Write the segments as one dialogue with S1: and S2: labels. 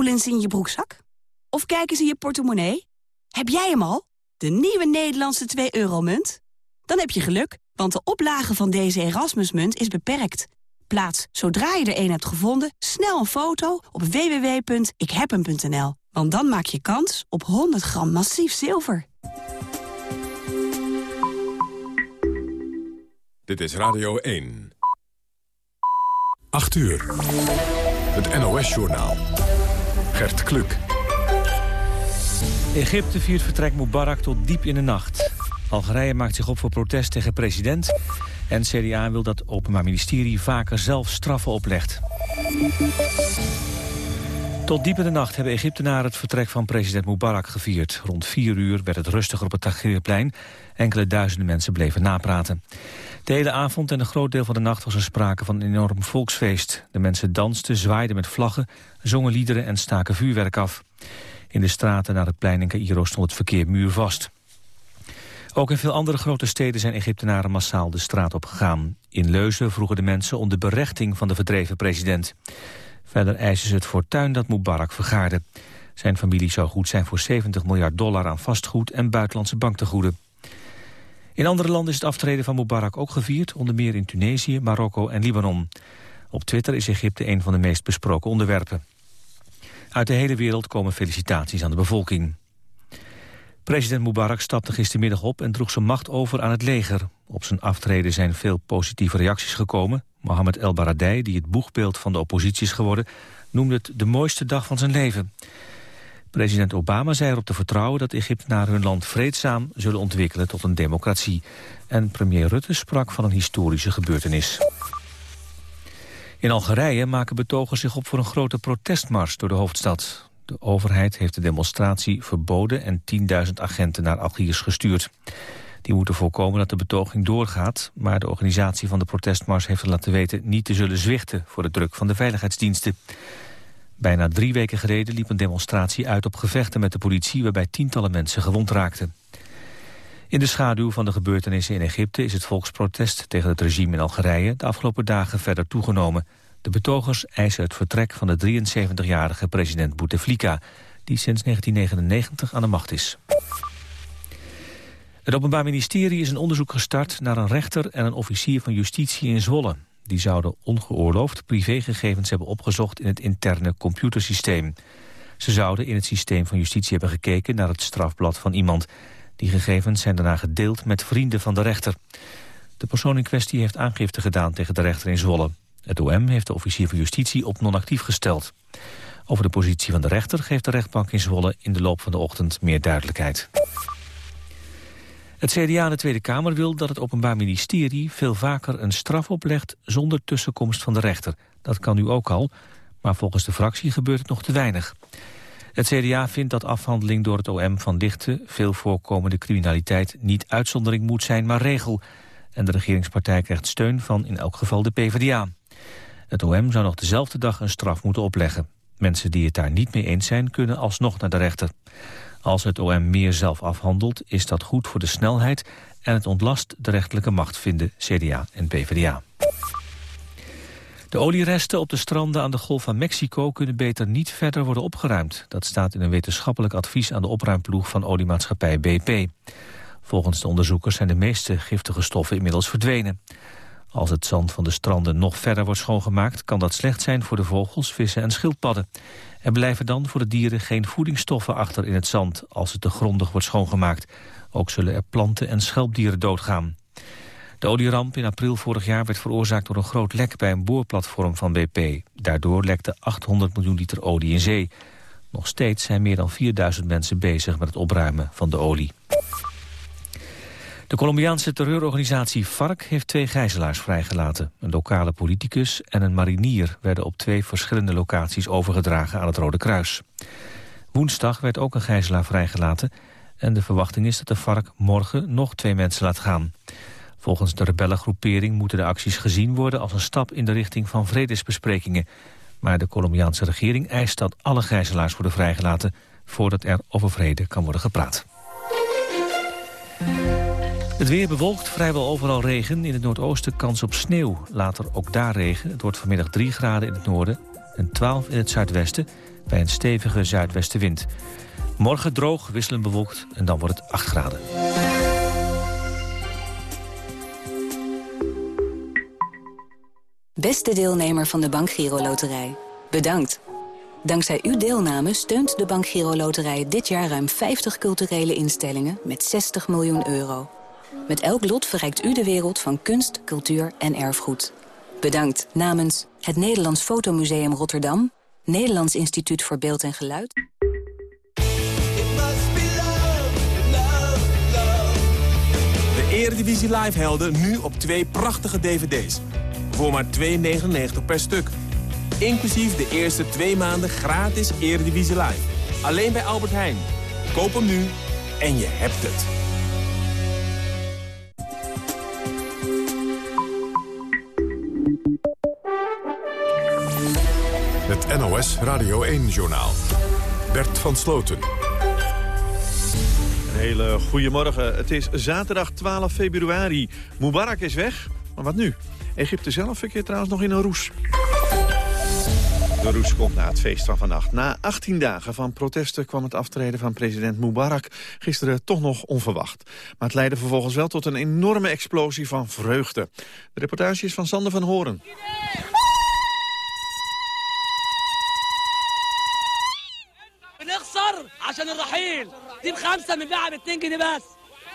S1: Voelen ze in je broekzak? Of kijken ze in je portemonnee? Heb jij hem al? De nieuwe Nederlandse 2-euro-munt? Dan heb je geluk, want de oplage van deze Erasmusmunt is beperkt. Plaats, zodra je er een hebt gevonden, snel een foto op www.ikhebhem.nl. Want dan maak je kans op 100 gram massief zilver.
S2: Dit is Radio 1. 8 uur. Het NOS-journaal. Gert Kluk.
S3: Egypte viert vertrek Mubarak tot diep in de nacht. Algerije maakt zich op voor protest tegen president. En CDA wil dat Openbaar Ministerie vaker zelf straffen oplegt. Tot diep in de nacht hebben Egyptenaren het vertrek van president Mubarak gevierd. Rond vier uur werd het rustiger op het Tahrirplein. Enkele duizenden mensen bleven napraten. De hele avond en een groot deel van de nacht was er sprake van een enorm volksfeest. De mensen dansten, zwaaiden met vlaggen, zongen liederen en staken vuurwerk af. In de straten naar het plein in Cairo stond het verkeer muurvast. Ook in veel andere grote steden zijn Egyptenaren massaal de straat op gegaan. In Leuzen vroegen de mensen om de berechting van de verdreven president. Verder eisen ze het fortuin dat Mubarak vergaarde. Zijn familie zou goed zijn voor 70 miljard dollar aan vastgoed en buitenlandse banktegoeden. In andere landen is het aftreden van Mubarak ook gevierd, onder meer in Tunesië, Marokko en Libanon. Op Twitter is Egypte een van de meest besproken onderwerpen. Uit de hele wereld komen felicitaties aan de bevolking. President Mubarak stapte gistermiddag op en droeg zijn macht over aan het leger. Op zijn aftreden zijn veel positieve reacties gekomen. Mohamed El Baradei, die het boegbeeld van de oppositie is geworden... noemde het de mooiste dag van zijn leven. President Obama zei erop te vertrouwen dat Egyptenaren hun land vreedzaam zullen ontwikkelen tot een democratie. En premier Rutte sprak van een historische gebeurtenis. In Algerije maken betogers zich op voor een grote protestmars door de hoofdstad. De overheid heeft de demonstratie verboden en 10.000 agenten naar Algiers gestuurd. Die moeten voorkomen dat de betoging doorgaat... maar de organisatie van de protestmars heeft laten weten... niet te zullen zwichten voor de druk van de veiligheidsdiensten. Bijna drie weken geleden liep een demonstratie uit op gevechten met de politie... waarbij tientallen mensen gewond raakten. In de schaduw van de gebeurtenissen in Egypte is het volksprotest tegen het regime in Algerije de afgelopen dagen verder toegenomen. De betogers eisen het vertrek van de 73-jarige president Bouteflika, die sinds 1999 aan de macht is. Het Openbaar Ministerie is een onderzoek gestart naar een rechter en een officier van justitie in Zwolle. Die zouden ongeoorloofd privégegevens hebben opgezocht in het interne computersysteem. Ze zouden in het systeem van justitie hebben gekeken naar het strafblad van iemand. Die gegevens zijn daarna gedeeld met vrienden van de rechter. De persoon in kwestie heeft aangifte gedaan tegen de rechter in Zwolle. Het OM heeft de officier van justitie op non-actief gesteld. Over de positie van de rechter geeft de rechtbank in Zwolle in de loop van de ochtend meer duidelijkheid. Het CDA in de Tweede Kamer wil dat het Openbaar Ministerie veel vaker een straf oplegt zonder tussenkomst van de rechter. Dat kan nu ook al, maar volgens de fractie gebeurt het nog te weinig. Het CDA vindt dat afhandeling door het OM van lichte, veel voorkomende criminaliteit niet uitzondering moet zijn, maar regel. En de regeringspartij krijgt steun van in elk geval de PvdA. Het OM zou nog dezelfde dag een straf moeten opleggen. Mensen die het daar niet mee eens zijn, kunnen alsnog naar de rechter. Als het OM meer zelf afhandelt, is dat goed voor de snelheid... en het ontlast de rechterlijke macht, vinden CDA en PvdA. De olieresten op de stranden aan de Golf van Mexico... kunnen beter niet verder worden opgeruimd. Dat staat in een wetenschappelijk advies aan de opruimploeg van oliemaatschappij BP. Volgens de onderzoekers zijn de meeste giftige stoffen inmiddels verdwenen. Als het zand van de stranden nog verder wordt schoongemaakt... kan dat slecht zijn voor de vogels, vissen en schildpadden. Er blijven dan voor de dieren geen voedingsstoffen achter in het zand... als het te grondig wordt schoongemaakt. Ook zullen er planten en schelpdieren doodgaan. De olieramp in april vorig jaar werd veroorzaakt door een groot lek... bij een boorplatform van BP. Daardoor lekte 800 miljoen liter olie in zee. Nog steeds zijn meer dan 4000 mensen bezig met het opruimen van de olie. De Colombiaanse terreurorganisatie FARC heeft twee gijzelaars vrijgelaten. Een lokale politicus en een marinier werden op twee verschillende locaties overgedragen aan het Rode Kruis. Woensdag werd ook een gijzelaar vrijgelaten en de verwachting is dat de FARC morgen nog twee mensen laat gaan. Volgens de rebellengroepering moeten de acties gezien worden als een stap in de richting van vredesbesprekingen. Maar de Colombiaanse regering eist dat alle gijzelaars worden vrijgelaten voordat er over vrede kan worden gepraat. Het weer bewolkt, vrijwel overal regen. In het noordoosten kans op sneeuw. Later ook daar regen. Het wordt vanmiddag 3 graden in het noorden en 12 in het zuidwesten. bij een stevige zuidwestenwind. Morgen droog, wisselend bewolkt en dan wordt het 8 graden.
S4: Beste deelnemer van de Bank Giro Loterij, bedankt. Dankzij uw deelname steunt de Bank Giro Loterij dit jaar ruim 50 culturele instellingen met 60 miljoen euro. Met elk lot verrijkt u de wereld van kunst, cultuur en erfgoed. Bedankt namens het Nederlands Fotomuseum Rotterdam, Nederlands Instituut voor Beeld en Geluid.
S5: De Eredivisie Live helden nu op twee prachtige dvd's. Voor maar 2,99 per stuk. Inclusief de eerste twee maanden gratis Eredivisie Live. Alleen bij Albert Heijn. Koop hem nu en je hebt het.
S2: Radio 1-journaal. Bert van Sloten.
S6: Een hele goede morgen. Het is zaterdag 12 februari. Mubarak is weg, maar wat nu? Egypte zelf verkeert trouwens nog in een roes. De roes komt na het feest van vannacht. Na 18 dagen van protesten kwam het aftreden van president Mubarak gisteren toch nog onverwacht. Maar het leidde vervolgens wel tot een enorme explosie van vreugde. De reportage is van Sander van Horen.
S7: عشان الرحيل دي بخمسة بنبيعها ب 2 جنيه بس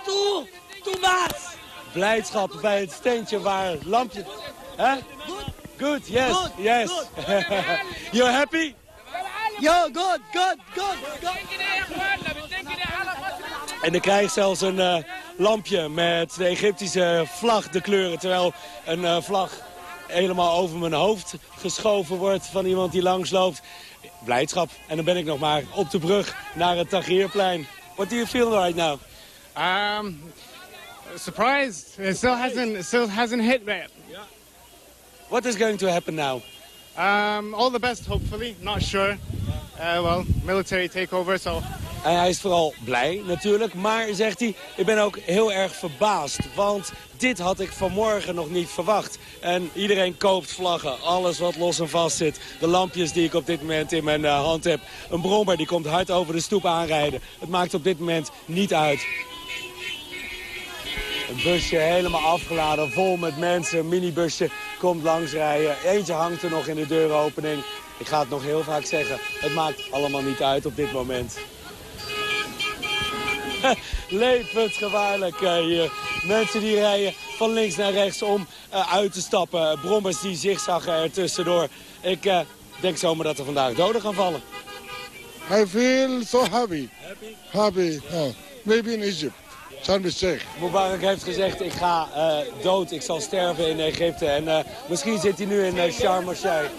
S7: تو تو ماكس
S8: blijdschap bij het steentje waar lampje... Hè? Good, yes,
S7: Good,
S8: yes. You're happy?
S7: Yo, good, good, good, good.
S8: En ik krijg zelfs een eh, lampje met de Egyptische vlag, de kleuren. Terwijl een eh, vlag helemaal over mijn hoofd geschoven wordt van iemand die langsloopt. Blijdschap. En dan ben ik nog maar op de brug naar het Tahrirplein. What do you feel right now?
S9: Um, surprised. It still hasn't it still hasn't hit yet.
S8: What is going to happen now?
S9: Um, all the best, hopefully. Not sure. Uh, well, military takeover, so
S8: En hij is vooral blij natuurlijk, maar zegt hij, ik ben ook heel erg verbaasd. Want dit had ik vanmorgen nog niet verwacht. En iedereen koopt vlaggen, alles wat los en vast zit. De lampjes die ik op dit moment in mijn eh, hand heb. Een brommer die komt hard over de stoep aanrijden. Het maakt op dit moment niet uit. Een busje helemaal afgeladen, vol met mensen. Een minibusje komt langsrijden. Eentje hangt er nog in de deuropening. Ik ga het nog heel vaak zeggen. Het maakt allemaal niet uit op dit moment. Levensgevaarlijk eh, hier. Mensen die rijden van links naar rechts om eh, uit te stappen. Brommers die zigzaggen er tussendoor. Ik eh, denk zomaar dat er vandaag doden gaan vallen.
S10: I feel so happy. Happy? Oh, maybe in Egypt.
S8: Mubarak heeft gezegd, ik ga eh, dood, ik zal sterven in Egypte. En eh, misschien zit hij nu in uh, Sharm el-Sheikh.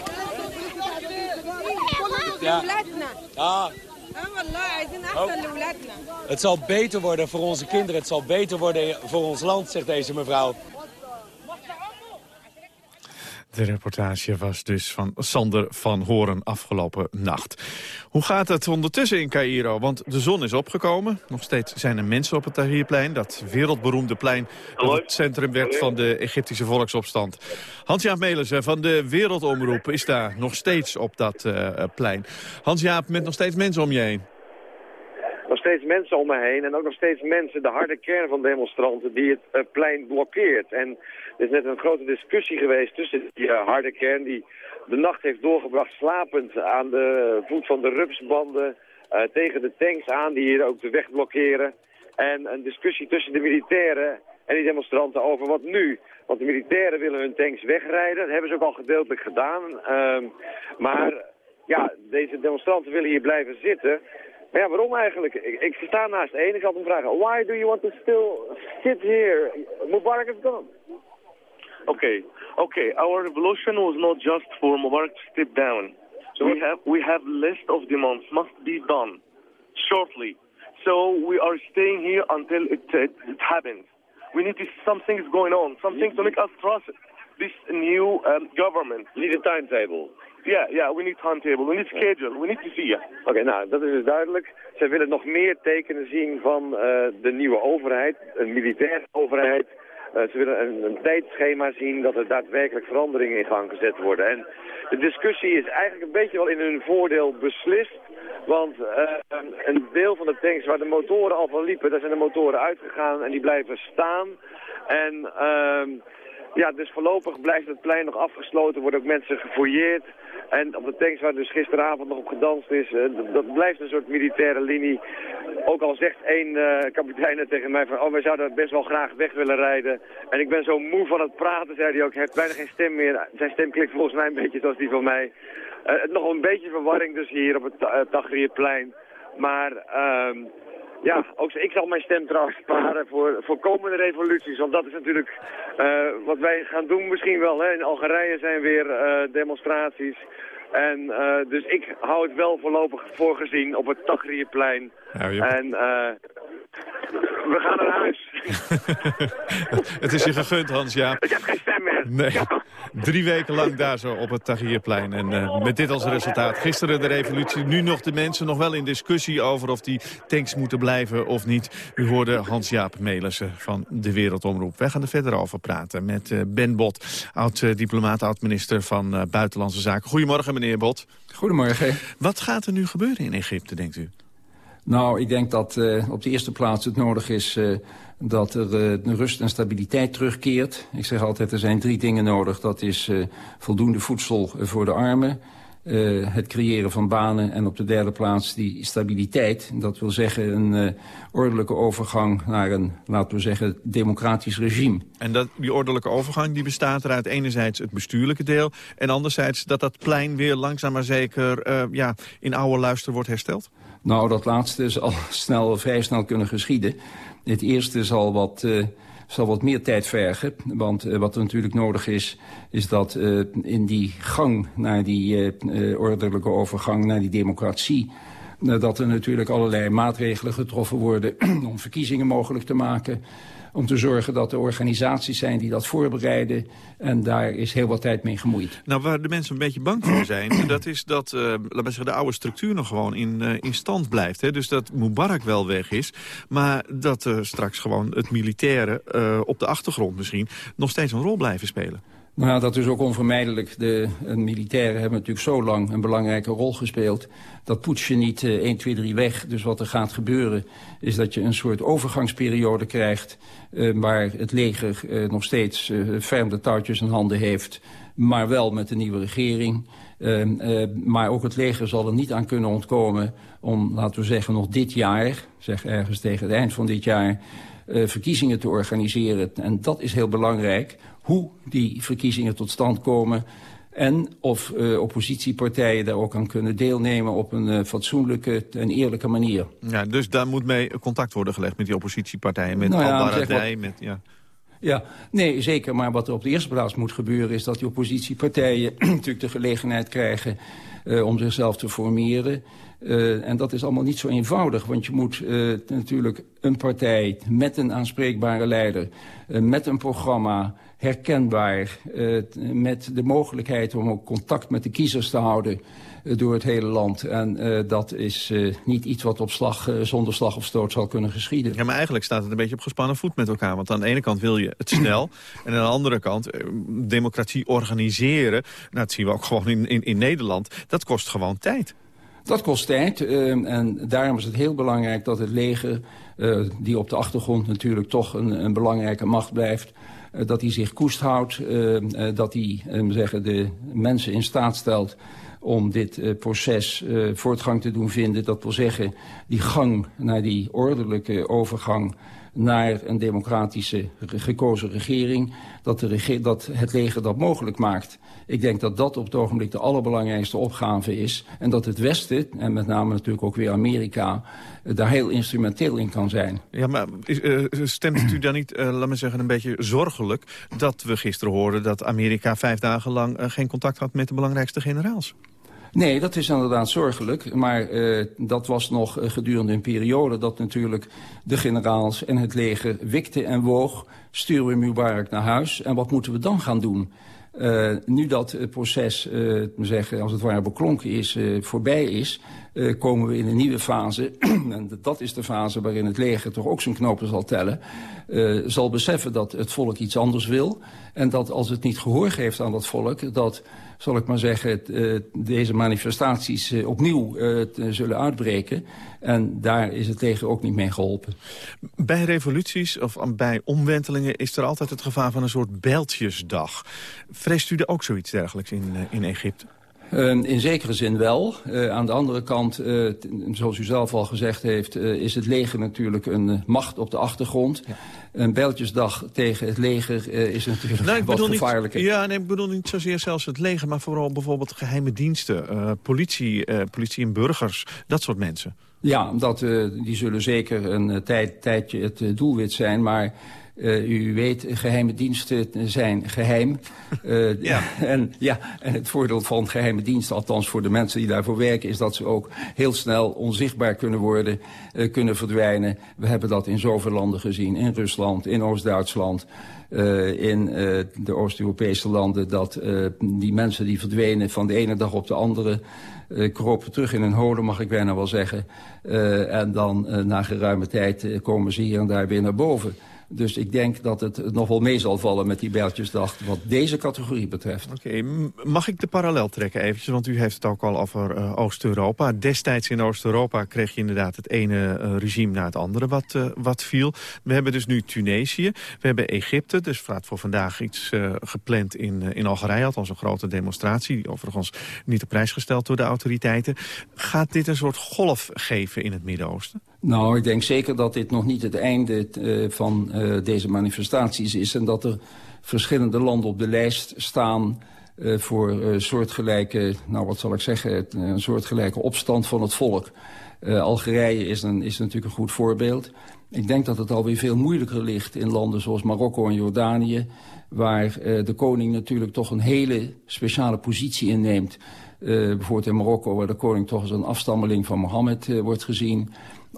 S8: Ja. Ah, het zal beter worden voor onze kinderen, het zal beter worden voor ons land, zegt deze mevrouw.
S6: De reportage was dus van Sander van Horen afgelopen nacht. Hoe gaat het ondertussen in Cairo? Want de zon is opgekomen. Nog steeds zijn er mensen op het Tahrirplein. Dat wereldberoemde plein dat het centrum werd van de Egyptische volksopstand. Hans-Jaap Melissen van de Wereldomroep is daar nog steeds op dat uh, plein. Hans-Jaap, met nog steeds mensen om je heen.
S11: Nog steeds mensen om me heen en ook nog steeds mensen, de harde kern van demonstranten, die het uh, plein blokkeert. En er is net een grote discussie geweest tussen die uh, harde kern die de nacht heeft doorgebracht slapend aan de voet van de rupsbanden uh, tegen de tanks aan die hier ook de weg blokkeren. En een discussie tussen de militairen en die demonstranten over wat nu. Want de militairen willen hun tanks wegrijden, dat hebben ze ook al gedeeltelijk gedaan. Uh, maar ja, deze demonstranten willen hier blijven zitten. Maar ja, waarom eigenlijk? Ik, ik sta naast één, ik had hem vragen. Why do you want to still sit here? Mubarak is gone.
S12: Okay, okay. Our revolution was not just for Mubarak to step down. So we have we have list of demands must be done shortly. So we are staying here until it it, it happens. We need to something is going on, something to make us trust this new um, government.
S11: We need a timetable.
S12: Yeah, yeah, we need timetable, we need schedule, we need to see.
S11: Oké, okay, nou, dat is dus duidelijk. Zij willen nog meer tekenen zien van uh, de nieuwe overheid, een militaire overheid. Ze willen een, een, tijdschema zien dat er daadwerkelijk veranderingen in gang gezet worden. En de discussie is eigenlijk een beetje wel in hun voordeel beslist. Want uh, een deel van de tanks waar de motoren al van liepen, daar zijn de motoren uitgegaan en die blijven staan. En uh, ja, dus voorlopig blijft het plein nog afgesloten, worden ook mensen gefouilleerd. En op de tanks waar dus gisteravond nog op gedanst is, uh, dat blijft een soort militaire linie. Ook al zegt één uh, kapitein tegen mij van, oh wij zouden best wel graag weg willen rijden. En ik ben zo moe van het praten, zei hij ook, hij heeft bijna geen stem meer. Zijn stem klinkt volgens mij een beetje zoals die van mij. Uh, nog een beetje verwarring dus hier op het uh. Maar... Uh, ja, ook ik zal mijn stem trouwens sparen voor, voor komende revoluties. Want dat is natuurlijk uh, wat wij gaan doen misschien wel. Hè. In Algerije zijn weer uh, demonstraties. En uh, dus ik hou het wel voorlopig voor gezien op het Tagrierplein. Ja, En we gaan naar huis.
S6: het is je gegund, Hans-Jaap.
S11: Ik heb geen stem meer.
S6: Nee. Drie weken lang daar zo op het Tahrirplein. En uh, met dit als resultaat. Gisteren de revolutie, nu nog de mensen nog wel in discussie over of die tanks moeten blijven of niet. U hoorde Hans-Jaap Melissen van de Wereldomroep. Wij gaan er verder over praten met uh, Ben Bot, oud-diplomaat, oud-minister van uh, Buitenlandse Zaken. Goedemorgen, meneer Bot.
S13: Goedemorgen.
S6: Wat gaat er nu gebeuren in Egypte, denkt u?
S13: Nou, ik denk dat uh, op de eerste plaats het nodig is uh, dat er uh, rust en stabiliteit terugkeert. Ik zeg altijd, er zijn drie dingen nodig. Dat is voldoende voedsel voor de armen, het creëren van banen... en op de derde plaats die stabiliteit. Dat wil zeggen een ordelijke overgang naar een, laten we zeggen, democratisch regime.
S6: En dat, die ordelijke overgang die bestaat eruit enerzijds het bestuurlijke deel... en anderzijds dat dat plein weer langzaam maar zeker ja, in oude luister wordt hersteld?
S13: Nou, dat laatste zal snel, vrij snel kunnen geschieden. Het eerste zal wat, uh, zal wat meer tijd vergen. Want uh, wat er natuurlijk nodig is, is dat uh, in die gang naar die ordelijke overgang, naar die democratie dat er natuurlijk allerlei maatregelen getroffen worden om verkiezingen mogelijk te maken om te zorgen dat er organisaties zijn die dat voorbereiden. En daar is heel wat tijd mee gemoeid.
S6: Nou, waar de mensen een beetje bang voor zijn... dat is dat uh, laat maar zeggen, de oude structuur nog gewoon in, uh, in stand blijft. Hè? Dus dat Mubarak wel weg is. Maar dat straks gewoon het militaire uh, op de achtergrond misschien... nog steeds een rol blijven spelen.
S13: Nou dat is ook onvermijdelijk. De militairen hebben natuurlijk zo lang een belangrijke rol gespeeld. Dat poets je niet uh, 1, 2, 3 weg. Dus wat er gaat gebeuren is dat je een soort overgangsperiode krijgt... Uh, waar het leger uh, nog steeds ferm de touwtjes in handen heeft... maar wel met de nieuwe regering. maar ook het leger zal er niet aan kunnen ontkomen om, laten we zeggen, nog dit jaar... zeg ergens tegen het eind van dit jaar... verkiezingen te organiseren. En dat is heel belangrijk hoe die verkiezingen tot stand komen... en of uh, oppositiepartijen daar ook aan kunnen deelnemen... op een uh, fatsoenlijke en eerlijke manier.
S6: Ja, dus daar moet mee contact worden gelegd met die oppositiepartijen... met nou ja, met... Ja.
S13: Ja, nee, zeker. Maar wat er op de eerste plaats moet gebeuren... is dat die oppositiepartijen natuurlijk de gelegenheid krijgen... Uh, om zichzelf te formeren. Uh, en dat is allemaal niet zo eenvoudig, want je moet uh, natuurlijk een partij met een aanspreekbare leider, met een programma, herkenbaar, met de mogelijkheid om ook contact met de kiezers te houden door het hele land. En uh, dat is niet iets wat op slag, zonder slag of stoot zal kunnen geschieden.
S6: Ja, maar eigenlijk staat het een beetje op gespannen voet met elkaar. Want aan de ene kant wil je het snel. en aan de andere kant democratie organiseren. Nou, dat zien we ook gewoon in, in, in Nederland. Dat kost gewoon tijd.
S13: Dat kost tijd en daarom is het heel belangrijk dat het leger... Die op de achtergrond natuurlijk toch een, een belangrijke macht blijft... Uh, dat hij zich koest houdt, uh, dat hij zeggen, de mensen in staat stelt om dit uh, proces uh, voortgang te doen vinden. Dat wil zeggen, die gang naar die ordelijke overgang naar een democratische gekozen regering, dat, de dat het leger dat mogelijk maakt. Ik denk dat dat op het ogenblik de allerbelangrijkste opgave is. En dat het Westen, en met name natuurlijk ook weer Amerika, uh, daar heel instrumenteel in kan zijn.
S6: Ja, maar uh, stemt u dan niet, uh, laat me zeggen, een beetje zorgelijk... dat we gisteren hoorden dat Amerika vijf dagen lang geen contact had met de belangrijkste generaals?
S13: Nee, dat is inderdaad zorgelijk. Maar uh, dat was nog uh, gedurende een periode dat natuurlijk de generaals en het leger wikte en woog. Sturen we Mubarak naar huis en wat moeten we dan gaan doen? Uh, nu dat proces, uh, zeggen, als het ware beklonken is, voorbij is... komen we in een nieuwe fase. en dat is de fase waarin het leger toch ook zijn knopen zal tellen. zal beseffen dat het volk iets anders wil. En dat als het niet gehoor geeft aan dat volk... dat zal ik maar zeggen, uh, deze manifestaties uh, opnieuw uh, zullen uitbreken. En daar is het leger ook niet mee geholpen.
S6: Bij revoluties of bij omwentelingen is er altijd het gevaar van een soort bijltjesdag. Vreest u er ook zoiets dergelijks in, in Egypte?
S13: Uh, in zekere zin wel. Uh, aan de andere kant, uh, zoals u zelf al gezegd heeft... is het leger natuurlijk een macht op de achtergrond. Ja. Een bijltjesdag tegen het leger is natuurlijk nou, wat gevaarlijker.
S6: Niet, ja, nee, ik bedoel niet zozeer zelfs het leger... maar vooral bijvoorbeeld geheime diensten, politie, politie en burgers, dat soort mensen.
S13: Ja, dat, die zullen zeker een tijd, tijdje het doelwit zijn, maar... Uh, u weet, geheime diensten zijn geheim. Uh, ja. En, ja, en het voordeel van geheime diensten, althans voor de mensen die daarvoor werken... is dat ze ook heel snel onzichtbaar kunnen worden, uh, kunnen verdwijnen. We hebben dat in zoveel landen gezien. In Rusland, in Oost-Duitsland, in de Oost-Europese landen... dat die mensen die verdwenen van de ene dag op de andere... kropen terug in hun holen, mag ik bijna wel zeggen. en dan na geruime tijd komen ze hier en daar weer naar boven... Dus ik denk dat het nog wel mee zal vallen met die Bijltjesdag... wat deze categorie betreft.
S6: Oké, mag ik de parallel trekken eventjes? Want u heeft het ook al over uh, Oost-Europa. Destijds in Oost-Europa kreeg je inderdaad het ene uh, regime na het andere wat, uh, wat viel. We hebben dus nu Tunesië. We hebben Egypte. Dus staat voor vandaag iets gepland in, in Algerije. Althans een grote demonstratie. Die overigens niet op prijs gesteld door de autoriteiten. Gaat dit een soort golf geven in het Midden-Oosten?
S13: Nou, ik denk zeker dat dit nog niet het einde uh, van uh, deze manifestaties is... en dat er verschillende landen op de lijst staan... Uh, voor soortgelijke, nou wat zal ik zeggen, een soortgelijke opstand van het volk. Algerije is, een, is natuurlijk een goed voorbeeld. Ik denk dat het alweer veel moeilijker ligt in landen zoals Marokko en Jordanië... waar de koning natuurlijk toch een hele speciale positie inneemt. bijvoorbeeld in Marokko, waar de koning toch als een afstammeling van Mohammed wordt gezien...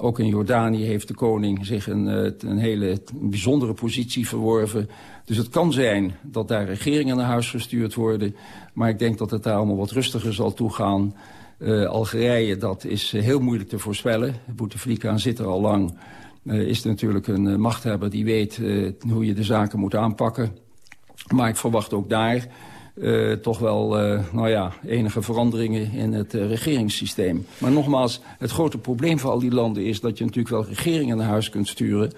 S13: Ook in Jordanië heeft de koning zich een, eh, een hele bijzondere positie verworven. Dus het kan zijn dat daar regeringen naar huis gestuurd worden. Maar ik denk dat het daar allemaal wat rustiger zal toegaan. Uh, Algerije, dat is eh, heel moeilijk te voorspellen. Bouteflika zit er al lang. Uh, is natuurlijk een machthebber die weet hoe je de zaken moet aanpakken. Maar ik verwacht ook daar uh, toch wel uh, nou ja, enige veranderingen in het uh, regeringssysteem. Maar nogmaals, het grote probleem voor al die landen is dat je natuurlijk wel regeringen naar huis kunt sturen,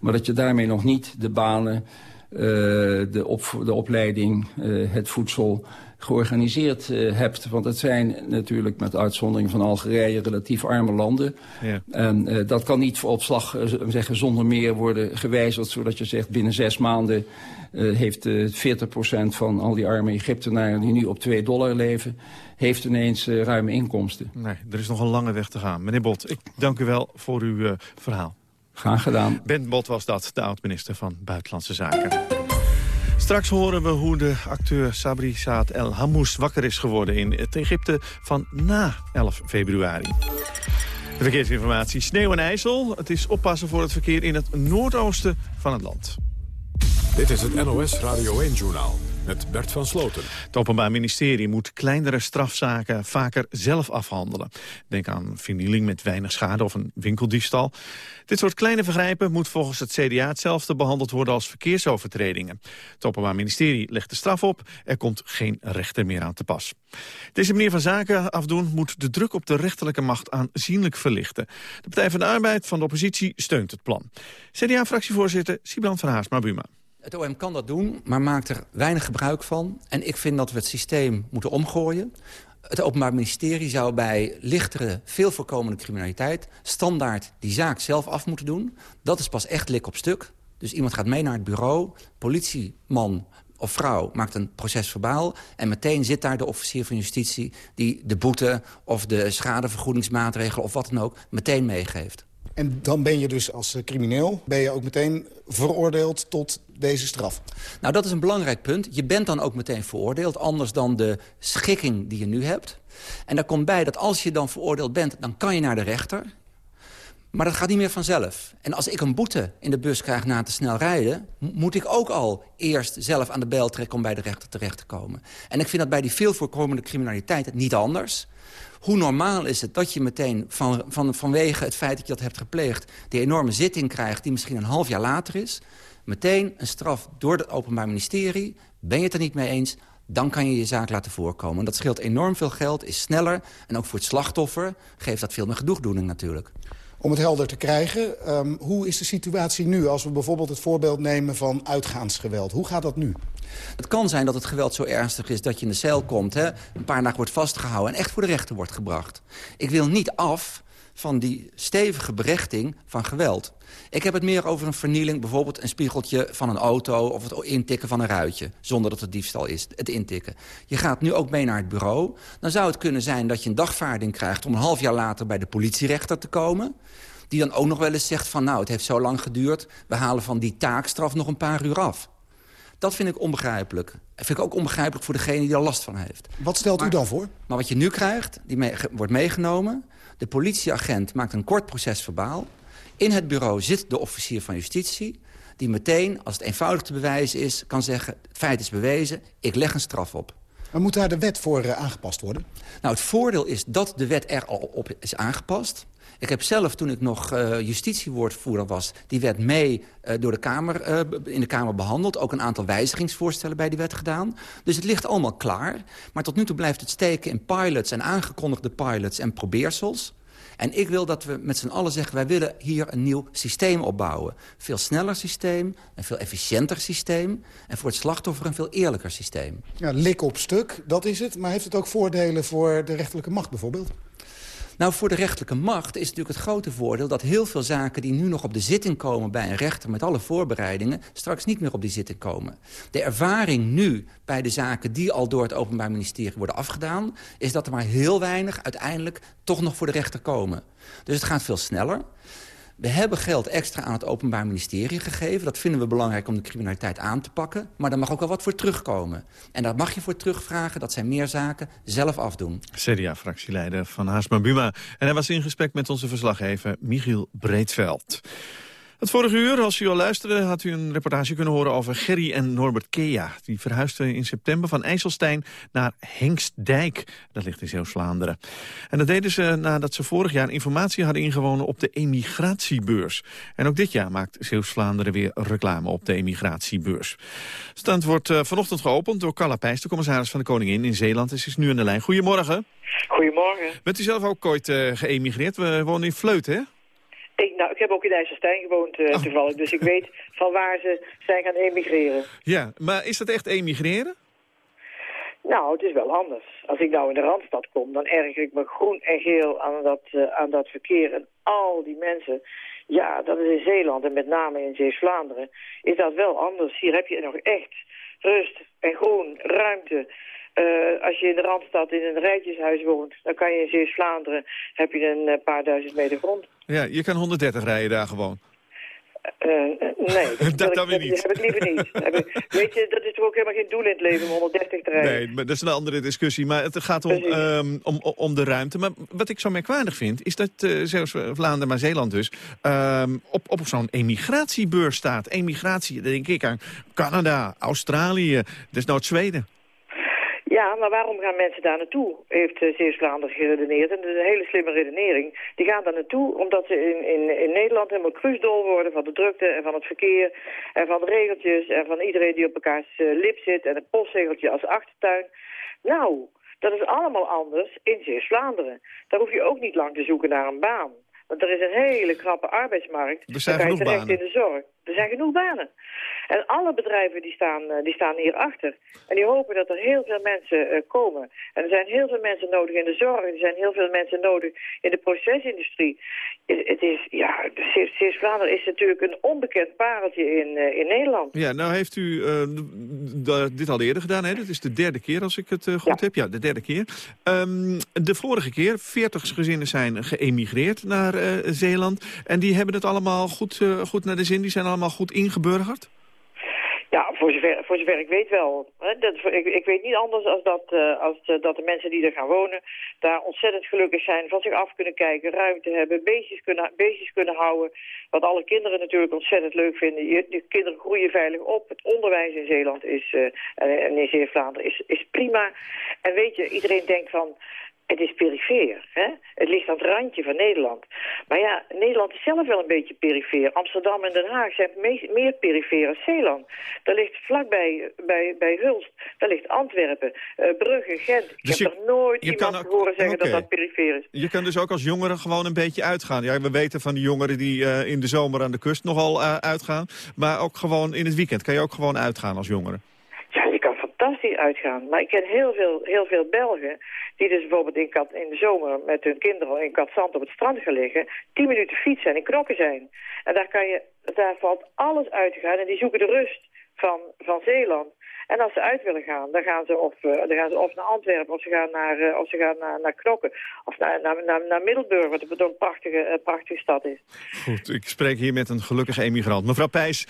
S13: maar dat je daarmee nog niet de banen, de, op, de opleiding, het voedsel georganiseerd hebt. Want het zijn natuurlijk met uitzondering van Algerije relatief arme landen. Ja. En dat kan niet voor opslag uh, zeggen, zonder meer worden gewijzigd... zodat je zegt binnen zes maanden heeft 40% van al die arme Egyptenaren... die nu op 2 dollar leven, heeft ineens ruime inkomsten.
S6: Nee, er is nog een lange weg te gaan. Meneer Bot, ik dank u wel voor uw verhaal.
S13: Graag gedaan.
S6: Ben Bot was dat, de oud-minister van Buitenlandse Zaken. Straks horen we hoe de acteur Sabri Saad El Hamous wakker is geworden in het Egypte van na 11 februari. De verkeersinformatie. Sneeuw en ijzel. Het is oppassen voor het verkeer in het noordoosten van het land.
S2: Dit is het NOS Radio 1-journaal met Bert van Sloten.
S6: Het Openbaar Ministerie moet kleinere strafzaken vaker zelf afhandelen. Denk aan vernieling met weinig schade of een winkeldiefstal. Dit soort kleine vergrijpen moet volgens het CDA hetzelfde behandeld worden als verkeersovertredingen. Het Openbaar Ministerie legt de straf op. Er komt geen rechter meer aan te pas. Deze manier van zaken afdoen moet de druk op de rechterlijke macht aanzienlijk verlichten. De Partij van de Arbeid van de oppositie steunt het plan. CDA-fractievoorzitter Sibrand van Haarsma-Buma.
S14: Het OM kan dat doen, maar maakt er weinig gebruik van. En ik vind dat we het systeem moeten omgooien. Het Openbaar Ministerie zou bij lichtere, veel voorkomende criminaliteit... standaard die zaak zelf af moeten doen. Dat is pas echt lik op stuk. Dus iemand gaat mee naar het bureau, politieman of vrouw maakt een proces verbaal... en meteen zit daar de officier van justitie... die de boete of de schadevergoedingsmaatregelen of wat dan ook meteen meegeeft.
S15: En dan ben je dus als eh, crimineel ben je ook meteen veroordeeld tot deze straf.
S14: Nou, dat is een belangrijk punt. Je bent dan ook meteen veroordeeld, anders dan de schikking die je nu hebt. En daar komt bij dat als je dan veroordeeld bent, dan kan je naar de rechter. Maar dat gaat niet meer vanzelf. En als ik een boete in de bus krijg na te snel rijden... moet ik ook al eerst zelf aan de bel trekken om bij de rechter terecht te komen. En ik vind dat bij die veel voorkomende criminaliteit niet anders. Hoe normaal is het dat je meteen van, van, vanwege het feit dat je dat hebt gepleegd... die enorme zitting krijgt die misschien een half jaar later is... meteen een straf door het Openbaar Ministerie. Ben je het er niet mee eens, dan kan je je zaak laten voorkomen. Dat scheelt enorm veel geld, is sneller. En ook voor het slachtoffer geeft dat veel meer gedoegdoening natuurlijk.
S15: Om het helder te krijgen, um, hoe is de situatie nu... als we bijvoorbeeld het voorbeeld nemen van uitgaansgeweld? Hoe gaat dat nu?
S14: Het kan zijn dat het geweld zo ernstig is dat je in de cel komt... Hè, een paar dagen wordt vastgehouden en echt voor de rechter wordt gebracht. Ik wil niet af van die stevige berechting van geweld. Ik heb het meer over een vernieling, bijvoorbeeld een spiegeltje van een auto... of het intikken van een ruitje, zonder dat het diefstal is, het intikken. Je gaat nu ook mee naar het bureau. Dan zou het kunnen zijn dat je een dagvaarding krijgt... om een half jaar later bij de politierechter te komen die dan ook nog wel eens zegt van... nou, het heeft zo lang geduurd, we halen van die taakstraf nog een paar uur af. Dat vind ik onbegrijpelijk. Dat vind ik ook onbegrijpelijk voor degene die er last van heeft.
S15: Wat stelt u dan voor?
S14: Maar wat je nu krijgt, die wordt meegenomen... de politieagent maakt een kort proces verbaal. In het bureau zit de officier van justitie... die meteen, als het eenvoudig te bewijzen is, kan zeggen... het feit is bewezen, ik leg een straf op.
S15: Maar moet daar de wet voor uh, aangepast worden?
S14: Nou, het voordeel is dat de wet er al op is aangepast. Ik heb zelf, toen ik nog uh, justitiewoordvoerder was... die wet mee uh, door de Kamer, uh, in de Kamer behandeld. Ook een aantal wijzigingsvoorstellen bij die wet gedaan. Dus het ligt allemaal klaar. Maar tot nu toe blijft het steken in pilots en aangekondigde pilots en probeersels. En ik wil dat we met z'n allen zeggen... wij willen hier een nieuw systeem opbouwen. Veel sneller systeem, een veel efficiënter systeem... en voor het slachtoffer een veel eerlijker systeem.
S15: Ja, lik op stuk, dat is het. Maar heeft het ook voordelen voor de rechterlijke macht bijvoorbeeld?
S14: Nou, voor de rechterlijke macht is natuurlijk het grote voordeel... dat heel veel zaken die nu nog op de zitting komen bij een rechter... met alle voorbereidingen, straks niet meer op die zitting komen. De ervaring nu bij de zaken die al door het Openbaar Ministerie worden afgedaan... is dat er maar heel weinig uiteindelijk toch nog voor de rechter komen. Dus het gaat veel sneller. We hebben geld extra aan het Openbaar Ministerie gegeven. Dat vinden we belangrijk om de criminaliteit aan te pakken. Maar daar mag ook wel wat voor terugkomen. En daar mag je voor terugvragen dat zij meer zaken zelf afdoen.
S6: CDA-fractieleider van Haasma Buma. En hij was in gesprek met onze verslaggever Michiel Breedveld. Het vorige uur, als u al luisterde, had u een reportage kunnen horen over Gerry en Norbert Kea. Die verhuisden in september van IJsselstein naar Hengstdijk. Dat ligt in Zeeuws-Vlaanderen. En dat deden ze nadat ze vorig jaar informatie hadden ingewonnen op de emigratiebeurs. En ook dit jaar maakt Zeeuws-Vlaanderen weer reclame op de emigratiebeurs. Stand wordt uh, vanochtend geopend door Carla Pijs, de commissaris van de Koningin in Zeeland. Ze is nu aan de lijn. Goedemorgen.
S16: Goedemorgen.
S6: Bent u zelf ook ooit uh, geëmigreerd? We wonen in Vleut, hè?
S16: Ik, nou, ik heb ook in IJsselstein gewoond uh, toevallig, dus ik weet van waar ze zijn gaan emigreren.
S6: Ja, maar is dat echt emigreren?
S16: Nou, het is wel anders. Als ik nou in de Randstad kom, dan erger ik me groen en geel aan dat, uh, aan dat verkeer. En al die mensen, ja, dat is in Zeeland en met name in Zeeuws-Vlaanderen, is dat wel anders. Hier heb je nog echt rust en groen, ruimte. Uh, als je in de Randstad in een rijtjeshuis woont, dan kan je in Zeeuws-Vlaanderen, heb je een uh, paar duizend meter grond.
S6: Ja, je kan 130 rijden daar gewoon.
S16: Uh, nee,
S6: dat, dat
S16: dat,
S6: niet.
S16: heb ik liever niet. weet je, dat is toch ook helemaal geen doel in het leven om 130 te rijden.
S6: Nee, maar dat is een andere discussie. Maar het gaat om, um, om, om de ruimte. Maar wat ik zo merkwaardig vind, is dat uh, zelfs Vlaanderen, maar Zeeland dus... Um, op, op zo'n emigratiebeurs staat. Emigratie, dan denk ik aan Canada, Australië, desnoods Zweden.
S16: Ja, maar waarom gaan mensen daar naartoe? Heeft uh, Zeeuws-Vlaanderen geredeneerd. En dat is een hele slimme redenering. Die gaan daar naartoe omdat ze in, in, in Nederland helemaal kruisdol worden van de drukte en van het verkeer. En van de regeltjes en van iedereen die op elkaars uh, lip zit. En een postzegeltje als achtertuin. Nou, dat is allemaal anders in Zeeuws-Vlaanderen. Daar hoef je ook niet lang te zoeken naar een baan. Want er is een hele krappe arbeidsmarkt.
S6: Er zijn genoeg banen.
S16: in de zorg. Er zijn genoeg banen. En alle bedrijven die staan, uh, die staan hierachter. En die hopen dat er heel veel mensen uh, komen. En er zijn heel veel mensen nodig in de zorg. Er zijn heel veel mensen nodig in de procesindustrie. Het, is, ja, Zeeuws-Vlaanderen is natuurlijk een onbekend pareltje in, uh, in Nederland.
S6: Ja, nou heeft u dit al eerder gedaan, hè? Dit is de derde keer als ik het goed ja. heb. Ja, de derde keer. Um, de vorige keer, 40 gezinnen zijn geëmigreerd naar Zeeland. En die hebben het allemaal goed, goed naar de zin. Die zijn allemaal goed ingeburgerd?
S16: Ja, voor zover, voor zover ik weet wel. Dat, ik, weet niet anders als, dat, uh, als uh, dat de mensen die er gaan wonen... daar ontzettend gelukkig zijn, van zich af kunnen kijken, ruimte hebben... beestjes kunnen, beestjes kunnen houden. Wat alle kinderen natuurlijk ontzettend leuk vinden. Je, de kinderen groeien veilig op. Het onderwijs in Zeeland is, uh, en in Zeeuws-Vlaanderen is, is prima. En weet je, iedereen denkt van... Het is perifeer. Hè? Het ligt aan het randje van Nederland. Maar ja, Nederland is zelf wel een beetje perifeer. Amsterdam en Den Haag zijn meer perifeer als Zeeland. Daar ligt vlakbij bij, bij Hulst, daar ligt Antwerpen, uh, Brugge, Gent.
S6: Dus
S16: ik heb nog nooit iemand
S6: ook,
S16: horen zeggen
S6: okay.
S16: dat dat perifeer is.
S6: Je kan dus ook als jongere gewoon een beetje uitgaan. Ja, we weten van die jongeren die uh, in de zomer aan de kust nogal uh, uitgaan. Maar ook gewoon in het weekend kan je ook gewoon uitgaan als jongere.
S16: Uitgaan. Maar ik ken heel veel, heel veel Belgen die dus bijvoorbeeld in, Kat, in de zomer met hun kinderen in Katzand op het strand gaan liggen, tien minuten fietsen en in knokken zijn. En daar, kan je, daar valt alles uit te gaan en die zoeken de rust van, van Zeeland. En als ze uit willen gaan, dan gaan ze of, uh, dan gaan ze of naar Antwerpen, of ze gaan naar, uh, of ze gaan naar, naar Knokken, of naar, naar, naar, Middelburg, wat een prachtige, uh, prachtige stad is.
S6: Goed, ik spreek hier met een gelukkige emigrant. Mevrouw Pijs,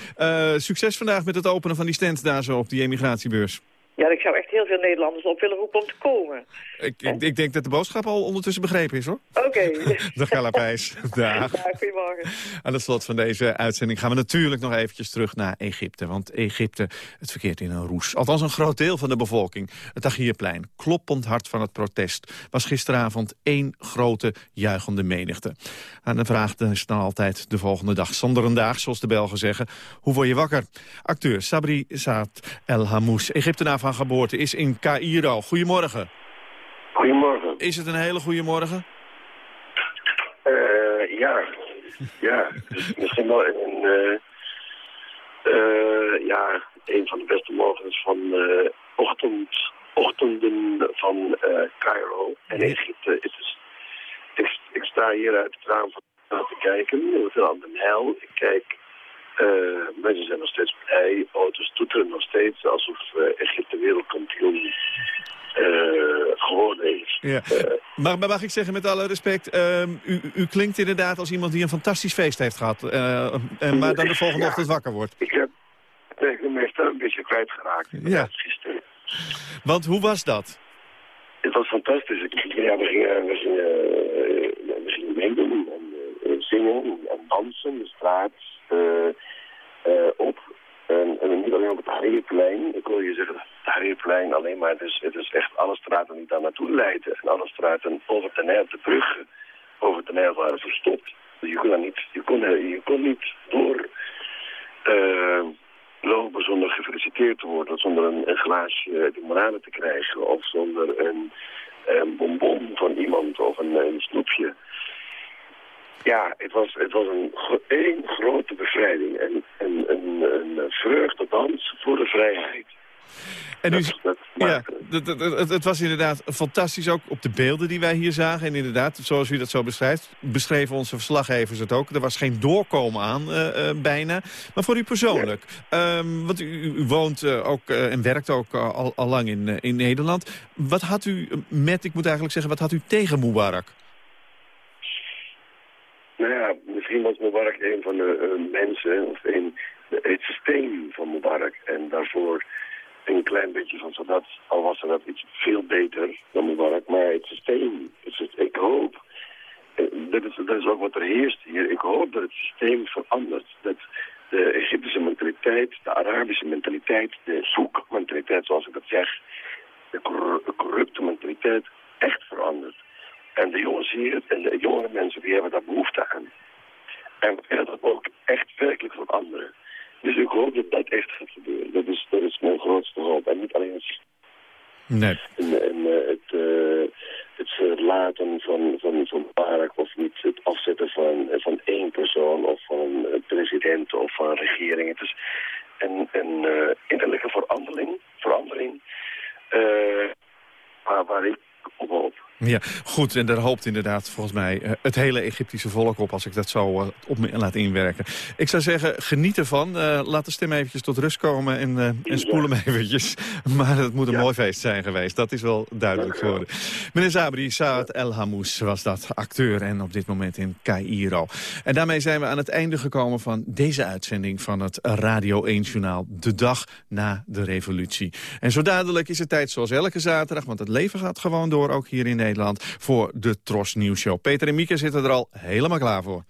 S6: succes vandaag met het openen van die stand daar zo op die emigratiebeurs.
S16: Ja, ik zou echt heel veel Nederlanders op willen roepen om te komen.
S6: Ik, ik, ik denk dat de boodschap al ondertussen begrepen is, hoor.
S16: Oké. Okay.
S6: Dag Carla Pijs. Dag.
S16: Ja, goedemorgen.
S6: Aan het slot van deze uitzending gaan we natuurlijk nog eventjes terug naar Egypte. Want Egypte, het verkeert in een roes. Althans een groot deel van de bevolking. Het Tahrirplein, kloppend hart van het protest... was gisteravond één grote juichende menigte. En de vraag is dan altijd de volgende dag. Zonder een dag, zoals de Belgen zeggen. Hoe word je wakker? Acteur Sabri Saad El Hamous, Egyptenaar van geboorte, is in Cairo. Goedemorgen.
S17: Goedemorgen.
S6: Is het een hele goede morgen?
S17: Uh, ja. ja. Misschien wel een, uh, uh, ja, een van de beste morgens van ochtend, ochtenden van Cairo en Egypte. Het is, ik, ik sta hier uit het raam van te kijken, aan de Nijl. Ik kijk uh, mensen zijn nog steeds blij, auto's toeteren nog steeds alsof uh, Egypte wereldkampioen uh, geworden is.
S6: Ja. maar, maar mag ik zeggen met alle respect, u, u klinkt inderdaad als iemand die een fantastisch feest heeft gehad, maar dan de volgende
S17: ja,
S6: ochtend wakker wordt.
S17: Ik heb tegen mijn stem een beetje kwijtgeraakt
S6: ja.
S17: gisteren.
S6: Want hoe was dat?
S17: Het was fantastisch. Ja, we gingen, we gingen, we gingen meedoen en zingen en dansen, de straat. Uh, op. En, en, niet alleen op het Tahrirplein. Ik wil je zeggen, het Tahrirplein alleen maar. Het is, het is echt alle straten die daar naartoe leiden. En alle straten over de Nijl, de bruggen over de Nijl waren verstopt. Je kon, daar niet, je kon, je kon niet door uh, lopen zonder gefeliciteerd te worden. Zonder een, een glaasje limonade te krijgen. Of zonder een, een bonbon van iemand of een, een snoepje. Ja, het was, het was een één grote bevrijding en een, een, een vreugdedans voor de vrijheid.
S6: En u, ja, het, was inderdaad fantastisch ook op de beelden die wij hier zagen. En inderdaad, zoals u dat zo beschrijft, beschreven onze verslaggevers het ook. Er was geen doorkomen aan uh, uh, bijna. Maar voor u persoonlijk, ja. um, want u, u woont uh, ook en werkt ook al, al lang in, in Nederland. Wat had u met, ik moet eigenlijk zeggen, wat had u tegen Mubarak?
S17: Nou ja, misschien was Mubarak een van de uh, mensen, of een, het systeem van Mubarak. En daarvoor een klein beetje van Sadat, al was dat iets veel beter dan Mubarak. Maar het systeem, ik hoop, uh, dat, is, dat is ook wat er heerst hier, ik hoop dat het systeem verandert. Dat de Egyptische mentaliteit, de Arabische mentaliteit, de zoekmentaliteit zoals ik dat zeg, de corrupte mentaliteit echt verandert. En de jongens hier en de jongere mensen die hebben daar behoefte aan. En we dat ook echt werkelijk veranderen. Dus ik hoop dat dat echt gaat gebeuren. Dat is, dat is mijn grootste hoop. En niet alleen het
S6: Nee.
S17: En, en uh, het, uh, het verlaten van, van, van Barak of niet het afzetten van, van één persoon of van een president of van een regering. Het is een, een uh, innerlijke verandering, verandering waar, waar ik op hoop.
S6: Ja, goed. En daar hoopt inderdaad volgens mij uh, het hele Egyptische volk op... als ik dat zo uh, op me laat inwerken. Ik zou zeggen, geniet ervan. Uh, laat de stem eventjes tot rust komen en, en spoel hem eventjes. Maar het moet een ja. mooi feest zijn geweest. Dat is wel duidelijk geworden. Meneer Zabri, Saad El Hamous was dat, acteur en op dit moment in Cairo. En daarmee zijn we aan het einde gekomen van deze uitzending... van het Radio 1-journaal, de dag na de revolutie. En zo dadelijk is het tijd zoals elke zaterdag... want het leven gaat gewoon door, ook hier in Nederland Nederland voor de Tros Nieuws Show. Peter en Mieke zitten er al helemaal klaar voor.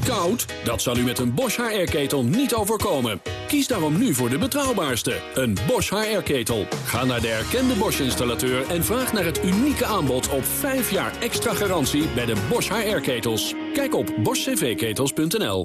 S18: koud? Dat zal u met een Bosch HR-ketel niet overkomen. Kies daarom nu voor de betrouwbaarste, een Bosch HR-ketel. Ga naar de erkende Bosch-installateur en vraag naar het unieke aanbod op 5 jaar extra garantie bij de Bosch HR-ketels. Kijk op boschcvketels.nl.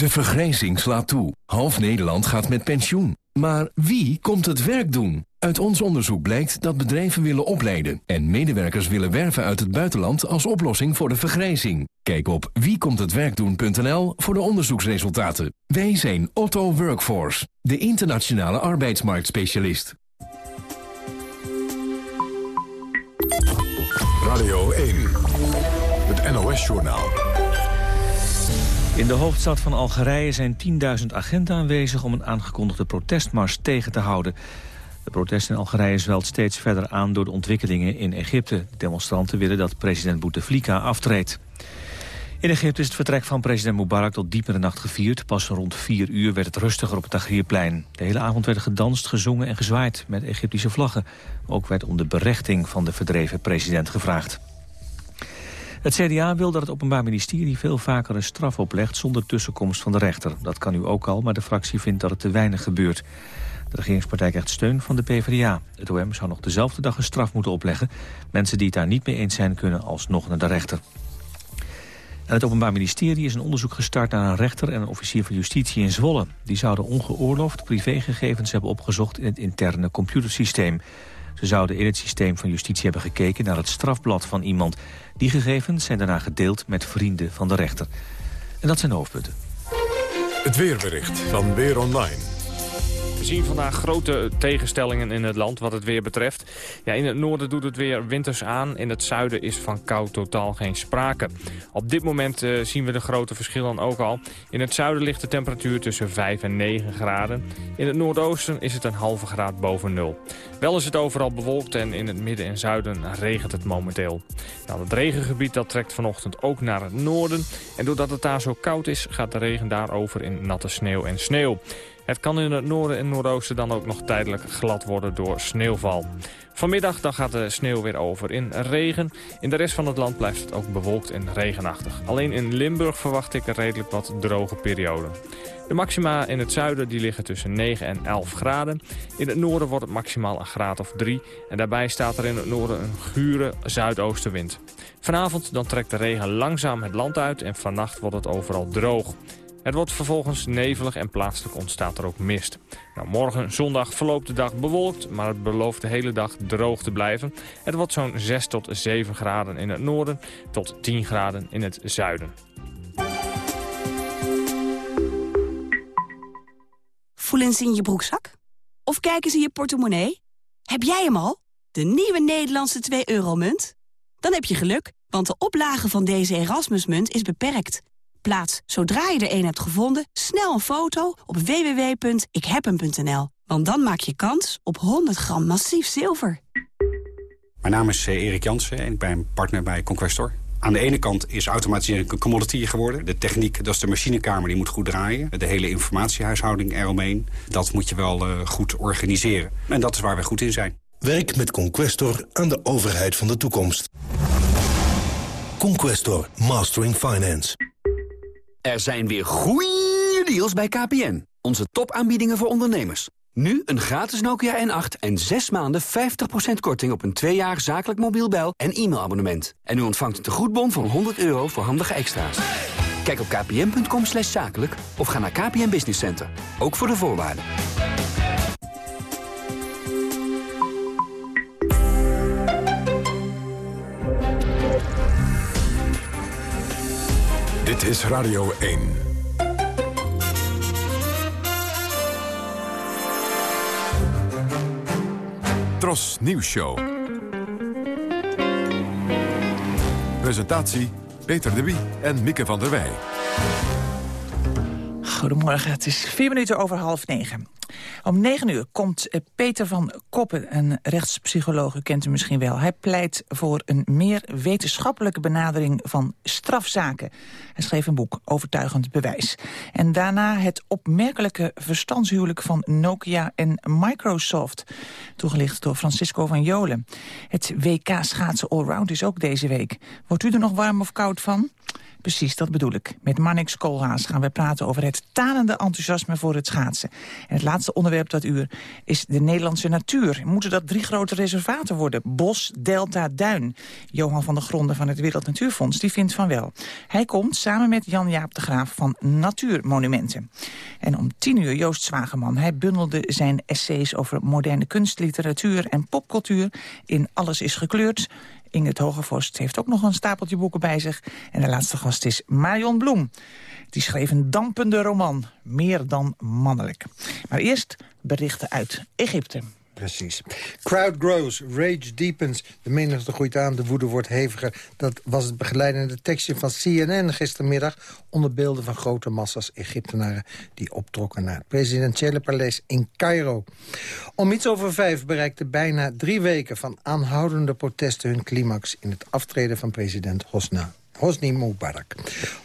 S18: De vergrijzing slaat toe. Half Nederland gaat met pensioen. Maar wie komt het werk doen? Uit ons onderzoek blijkt dat bedrijven willen opleiden... en medewerkers willen werven uit het buitenland als oplossing voor de vergrijzing. Kijk op wiekomthetwerkdoen.nl voor de onderzoeksresultaten. Wij zijn Otto Workforce, de internationale arbeidsmarktspecialist.
S2: Radio 1, het NOS-journaal.
S3: In de hoofdstad van Algerije zijn 10.000 agenten aanwezig... om een aangekondigde protestmars tegen te houden. De protest in Algerije zwelt steeds verder aan door de ontwikkelingen in Egypte. De demonstranten willen dat president Bouteflika aftreedt. In Egypte is het vertrek van president Mubarak tot diep in de nacht gevierd. Pas rond 4 uur werd het rustiger op het Tahrirplein. De hele avond werd gedanst, gezongen en gezwaaid met Egyptische vlaggen. Ook werd om de berechting van de verdreven president gevraagd. Het CDA wil dat het Openbaar Ministerie veel vaker een straf oplegt... zonder tussenkomst van de rechter. Dat kan nu ook al, maar de fractie vindt dat het te weinig gebeurt. De regeringspartij krijgt steun van de PvdA. Het OM zou nog dezelfde dag een straf moeten opleggen. Mensen die het daar niet mee eens zijn kunnen alsnog naar de rechter. En het Openbaar Ministerie is een onderzoek gestart naar een rechter en een officier van justitie in Zwolle. Die zouden ongeoorloofd privégegevens hebben opgezocht in het interne computersysteem. Ze zouden in het systeem van justitie hebben gekeken naar het strafblad van iemand. Die gegevens zijn daarna gedeeld met vrienden van de rechter. En dat zijn hoofdpunten.
S2: Het weerbericht van Weer Online.
S19: We zien vandaag grote tegenstellingen in het land wat het weer betreft. Ja, in het noorden doet het weer winters aan. In het zuiden is van kou totaal geen sprake. Op dit moment uh, zien we de grote verschillen ook al. In het zuiden ligt de temperatuur tussen 5 en 9 graden. In het noordoosten is het een halve graad boven nul. Wel is het overal bewolkt en in het midden en zuiden regent het momenteel. Nou, het regengebied dat trekt vanochtend ook naar het noorden. En doordat het daar zo koud is, gaat de regen daar over in natte sneeuw en sneeuw. Het kan in het noorden en noordoosten dan ook nog tijdelijk glad worden door sneeuwval. Vanmiddag dan gaat de sneeuw weer over in regen. In de rest van het land blijft het ook bewolkt en regenachtig. Alleen in Limburg verwacht ik een redelijk wat droge periode. De maxima in het zuiden die liggen tussen 9 en 11 graden. In het noorden wordt het maximaal een graad of 3. En daarbij staat er in het noorden een gure zuidoostenwind. Vanavond dan trekt de regen langzaam het land uit en vannacht wordt het overal droog. Het wordt vervolgens nevelig en plaatselijk ontstaat er ook mist. Nou, morgen zondag verloopt de dag bewolkt, maar het belooft de hele dag droog te blijven. Het wordt zo'n 6 tot 7 graden in het noorden tot 10 graden in het zuiden.
S1: Voelen ze in je broekzak? Of kijken ze in je portemonnee? Heb jij hem al? De nieuwe Nederlandse 2-euro-munt? Dan heb je geluk, want de oplage van deze Erasmusmunt is beperkt. Plaats, zodra je er een hebt gevonden, snel een foto op www.ikhebhem.nl. Want dan maak je kans op 100 gram massief zilver.
S20: Mijn naam is eh, Erik Jansen en ik ben partner bij Conquestor. Aan de ene kant is automatisering een commodity geworden. De techniek, dat is de machinekamer, die moet goed draaien. De hele informatiehuishouding eromheen, dat moet je wel uh, goed organiseren. En dat is waar we goed in zijn.
S21: Werk met Conquestor aan de overheid van de toekomst. Conquestor, Mastering Finance.
S22: Er zijn weer goeie deals bij KPN. Onze topaanbiedingen voor ondernemers.
S23: Nu een gratis Nokia N8 en 6 maanden 50% korting op een 2 jaar zakelijk mobiel bel- en e-mailabonnement. En u ontvangt een tegoedbon van 100 euro voor handige extra's. Kijk op kpn.com zakelijk of ga naar KPN Business Center. Ook voor de voorwaarden.
S2: Dit is Radio 1. Tros Nieuws Show. Presentatie Peter de Wie en Mieke van der Wij.
S24: Goedemorgen, het is vier minuten over half negen. Om negen uur komt eh, Peter van Koppen, een rechtspsycholoog, u kent hem misschien wel. Hij pleit voor een meer wetenschappelijke benadering van strafzaken. Hij schreef een boek, Overtuigend Bewijs. En daarna het opmerkelijke verstandshuwelijk van Nokia en Microsoft. Toegelicht door Francisco van Jolen. Het WK schaatsen allround is ook deze week. Wordt u er nog warm of koud van? Precies, dat bedoel ik. Met Marnix Koolhaas gaan we praten over het tanende enthousiasme voor het schaatsen. En het laatste onderwerp dat uur is de Nederlandse natuur. Moeten dat drie grote reservaten worden? Bos, delta, duin. Johan van der Gronden van het Wereld Natuurfonds die vindt van wel. Hij komt samen met Jan-Jaap de Graaf van Natuurmonumenten. En om tien uur Joost Zwageman. Hij bundelde zijn essays over moderne kunst, literatuur en popcultuur in Alles is gekleurd. Ingrid Hogevorst heeft ook nog een stapeltje boeken bij zich. En de laatste gast is Marion Bloem. Die schreef een dampende roman, meer dan mannelijk. Maar eerst berichten uit Egypte.
S22: Precies. Crowd grows, rage deepens. De menigte groeit aan, de woede wordt heviger. Dat was het begeleidende tekstje van CNN gistermiddag... onder beelden van grote massa's Egyptenaren... die optrokken naar het presidentiële paleis in Cairo. Om iets over vijf bereikte bijna drie weken... van aanhoudende protesten hun climax... in het aftreden van president Hosna. Hosni Mubarak.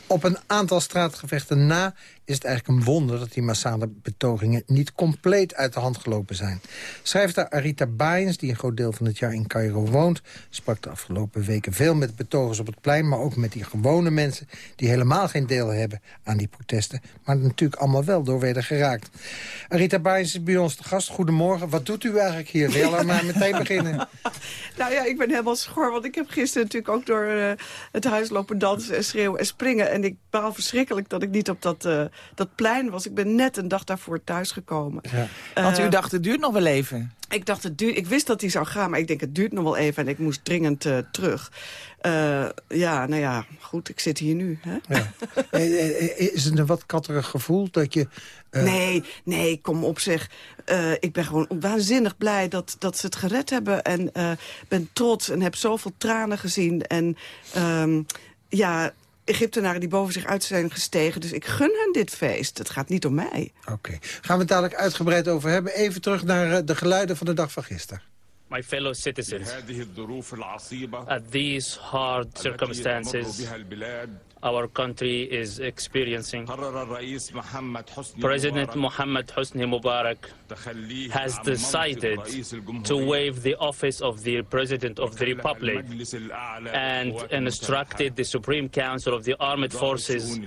S22: Op een aantal straatgevechten na is het eigenlijk een wonder... dat die massale betogingen niet compleet uit de hand gelopen zijn. Schrijfster Arita Baens, die een groot deel van het jaar in Cairo woont... sprak de afgelopen weken veel met betogers op het plein... maar ook met die gewone mensen die helemaal geen deel hebben aan die protesten... maar natuurlijk allemaal wel door werden geraakt. Arita Baens is bij ons de gast. Goedemorgen. Wat doet u eigenlijk hier? Wil je maar meteen beginnen?
S25: nou ja, ik ben helemaal schor, want ik heb gisteren natuurlijk ook door uh, het huis lopen dansen en schreeuwen en springen. En ik baal verschrikkelijk dat ik niet op dat, uh, dat plein was. Ik ben net een dag daarvoor thuisgekomen.
S24: Ja. Want u dacht, het duurt nog wel even.
S25: Ik dacht, het duurt, ik wist dat hij zou gaan, maar ik denk, het duurt nog wel even. En ik moest dringend uh, terug. Uh, ja, nou ja, goed, ik zit hier nu. Hè?
S22: Ja. Eh, is het een wat katterig gevoel dat je...
S25: Uh... Nee, nee, kom op zeg. Ik ben gewoon waanzinnig blij dat, dat ze het gered hebben. En ben trots en heb zoveel tranen gezien. En um, ja, Egyptenaren die boven zich uit zijn gestegen. Dus ik gun hen dit feest. Het gaat niet om mij.
S22: Oké. Gaan we het dadelijk uitgebreid over hebben. Even terug naar uh, de geluiden van de dag van gisteren.
S26: My fellow citizens, at these hard circumstances our country is experiencing, President Mohammed Hosni Mubarak has decided to waive the office of the President of the Republic and instructed the Supreme Council of the Armed Forces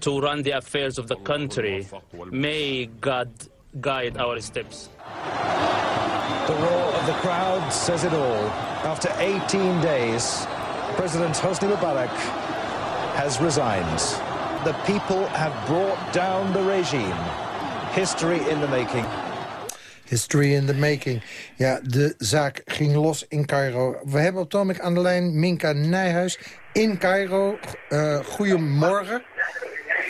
S26: to run the affairs of the country. May God guide our steps.
S27: The roar of the crowd says it all. After 18 days, President Hosni Mubarak has resigned. The people have brought down the regime. History in the making.
S22: History in the making. Ja, de zaak ging los in Cairo. We hebben op aan de lijn Minka Nijhuis in Cairo. Uh, goedemorgen.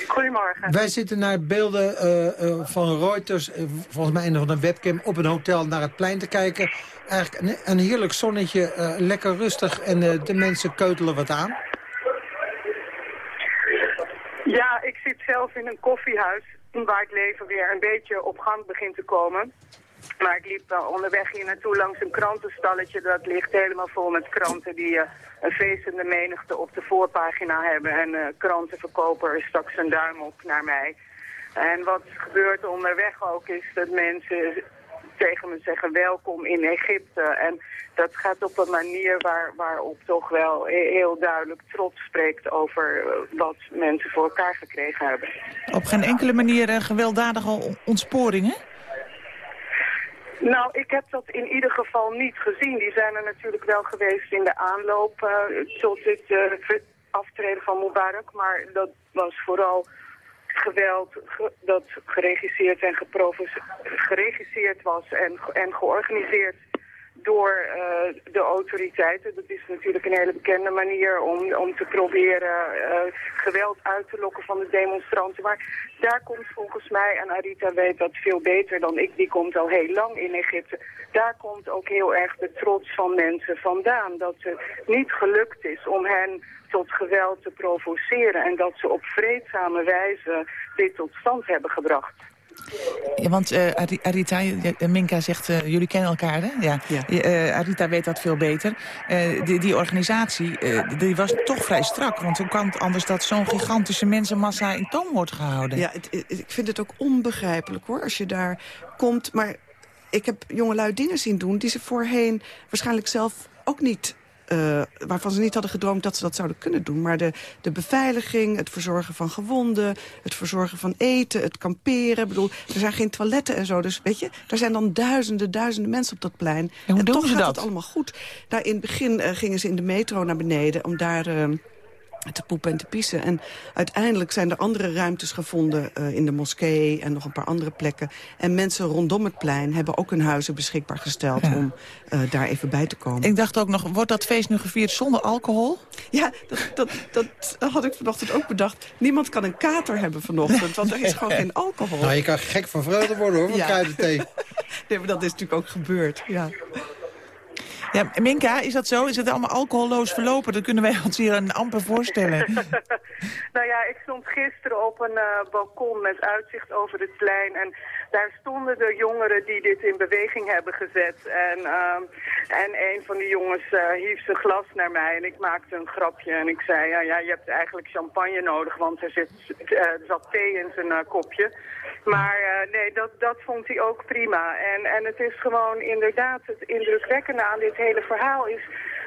S28: Goedemorgen.
S22: Wij zitten naar beelden uh, uh, van Reuters, uh, volgens mij nog een webcam, op een hotel naar het plein te kijken. Eigenlijk een, een heerlijk zonnetje, lekker rustig en de mensen keutelen wat aan.
S28: Ja, ik zit zelf in een koffiehuis waar het leven weer een beetje op gang begint te komen. Maar ik liep onderweg hier naartoe langs een krantenstalletje. Dat ligt helemaal vol met kranten die uh, een feestende menigte op de voorpagina hebben. En uh, krantenverkoper stak zijn duim op naar mij. En wat gebeurt onderweg ook is dat mensen tegen me zeggen welkom in Egypte. En dat gaat op een manier waar, waarop toch wel heel duidelijk trots spreekt over wat mensen voor elkaar gekregen hebben.
S24: Op geen enkele manier gewelddadige ontsporingen?
S28: Nou, ik heb dat in ieder geval niet gezien. Die zijn er natuurlijk wel geweest in de aanloop uh, tot dit uh, aftreden van Mubarak. Maar dat was vooral geweld ge dat geregisseerd en geregisseerd was en, en georganiseerd door uh, de autoriteiten. Dat is natuurlijk een hele bekende manier om, om te proberen uh, geweld uit te lokken van de demonstranten. Maar daar komt volgens mij, en Arita weet dat veel beter dan ik, die komt al heel lang in Egypte. Daar komt ook heel erg de trots van mensen vandaan. Dat het niet gelukt is om hen tot geweld te provoceren en dat ze op vreedzame wijze dit tot stand hebben gebracht.
S24: Ja, want uh, Arita, Minka zegt, uh, jullie kennen elkaar, hè? Ja. ja. Uh, Arita weet dat veel beter. Die, die, organisatie die was toch vrij strak. Want hoe kan het anders dat zo'n gigantische mensenmassa in toom wordt gehouden?
S25: Ja, het, ik vind het ook onbegrijpelijk, hoor, als je daar komt. Maar ik heb jongelui dingen zien doen die ze voorheen waarschijnlijk zelf ook niet uh, waarvan ze niet hadden gedroomd dat ze dat zouden kunnen doen. Maar de, de beveiliging, het verzorgen van gewonden, het verzorgen van eten, het kamperen. Ik bedoel, er zijn geen toiletten en zo. Dus weet je, er zijn dan duizenden, duizenden mensen op dat plein.
S24: En hoe doen
S25: toch
S24: ze
S25: gaat
S24: dat?
S25: het allemaal goed. Nou, in het begin uh, gingen ze in de metro naar beneden om daar... Uh, te poepen en te pissen. En uiteindelijk zijn er andere ruimtes gevonden uh, in de moskee en nog een paar andere plekken. En mensen rondom het plein hebben ook hun huizen beschikbaar gesteld ja. om uh, daar even bij te komen.
S24: Ik dacht ook nog, wordt dat feest nu gevierd zonder alcohol?
S25: Ja, dat, dat, dat had ik vanochtend ook bedacht. Niemand kan een kater hebben vanochtend, want er is gewoon geen alcohol.
S22: Nou, je kan gek van vreugde worden hoor, van ja. kruidenthee.
S25: nee, maar dat is natuurlijk ook gebeurd, ja.
S24: Ja, Minka, is dat zo? Is het allemaal alcoholloos verlopen? Dat kunnen wij ons hier een amper voorstellen.
S28: nou ja, ik stond gisteren op een uh, balkon met uitzicht over het plein. En daar stonden de jongeren die dit in beweging hebben gezet. En, uh, en een van die jongens uh, hief zijn glas naar mij en ik maakte een grapje. En ik zei, ja, ja je hebt eigenlijk champagne nodig, want er, zit, er zat thee in zijn kopje. Maar nee, dat, dat vond hij ook prima. En, en het is gewoon inderdaad het indrukwekkende aan dit hele verhaal is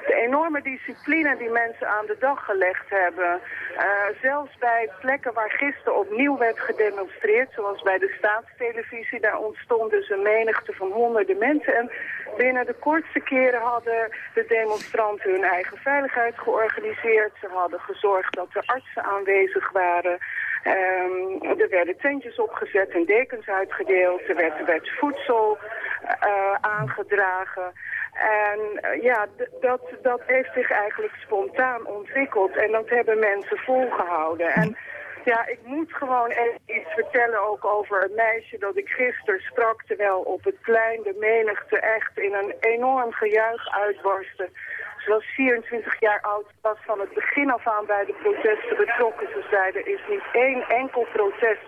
S28: de enorme discipline die mensen aan de dag gelegd hebben. Uh, zelfs bij plekken waar gisteren opnieuw werd gedemonstreerd, zoals bij de staatstelevisie, daar ontstond dus een menigte van honderden mensen. En binnen de kortste keren hadden de demonstranten hun eigen veiligheid georganiseerd. Ze hadden gezorgd dat er artsen aanwezig waren. Um, er werden tentjes opgezet en dekens uitgedeeld. Er werd, er voedsel uh, aangedragen. En uh, ja, dat, dat heeft zich eigenlijk spontaan ontwikkeld. En dat hebben mensen volgehouden. En ja, ik moet gewoon even iets vertellen ook over het meisje dat ik gisteren sprak... terwijl op het plein de menigte echt in een enorm gejuich uitbarstte. Ze was 24 jaar oud, was van het begin af aan bij de protesten betrokken. Ze zeiden, er is niet één enkel protest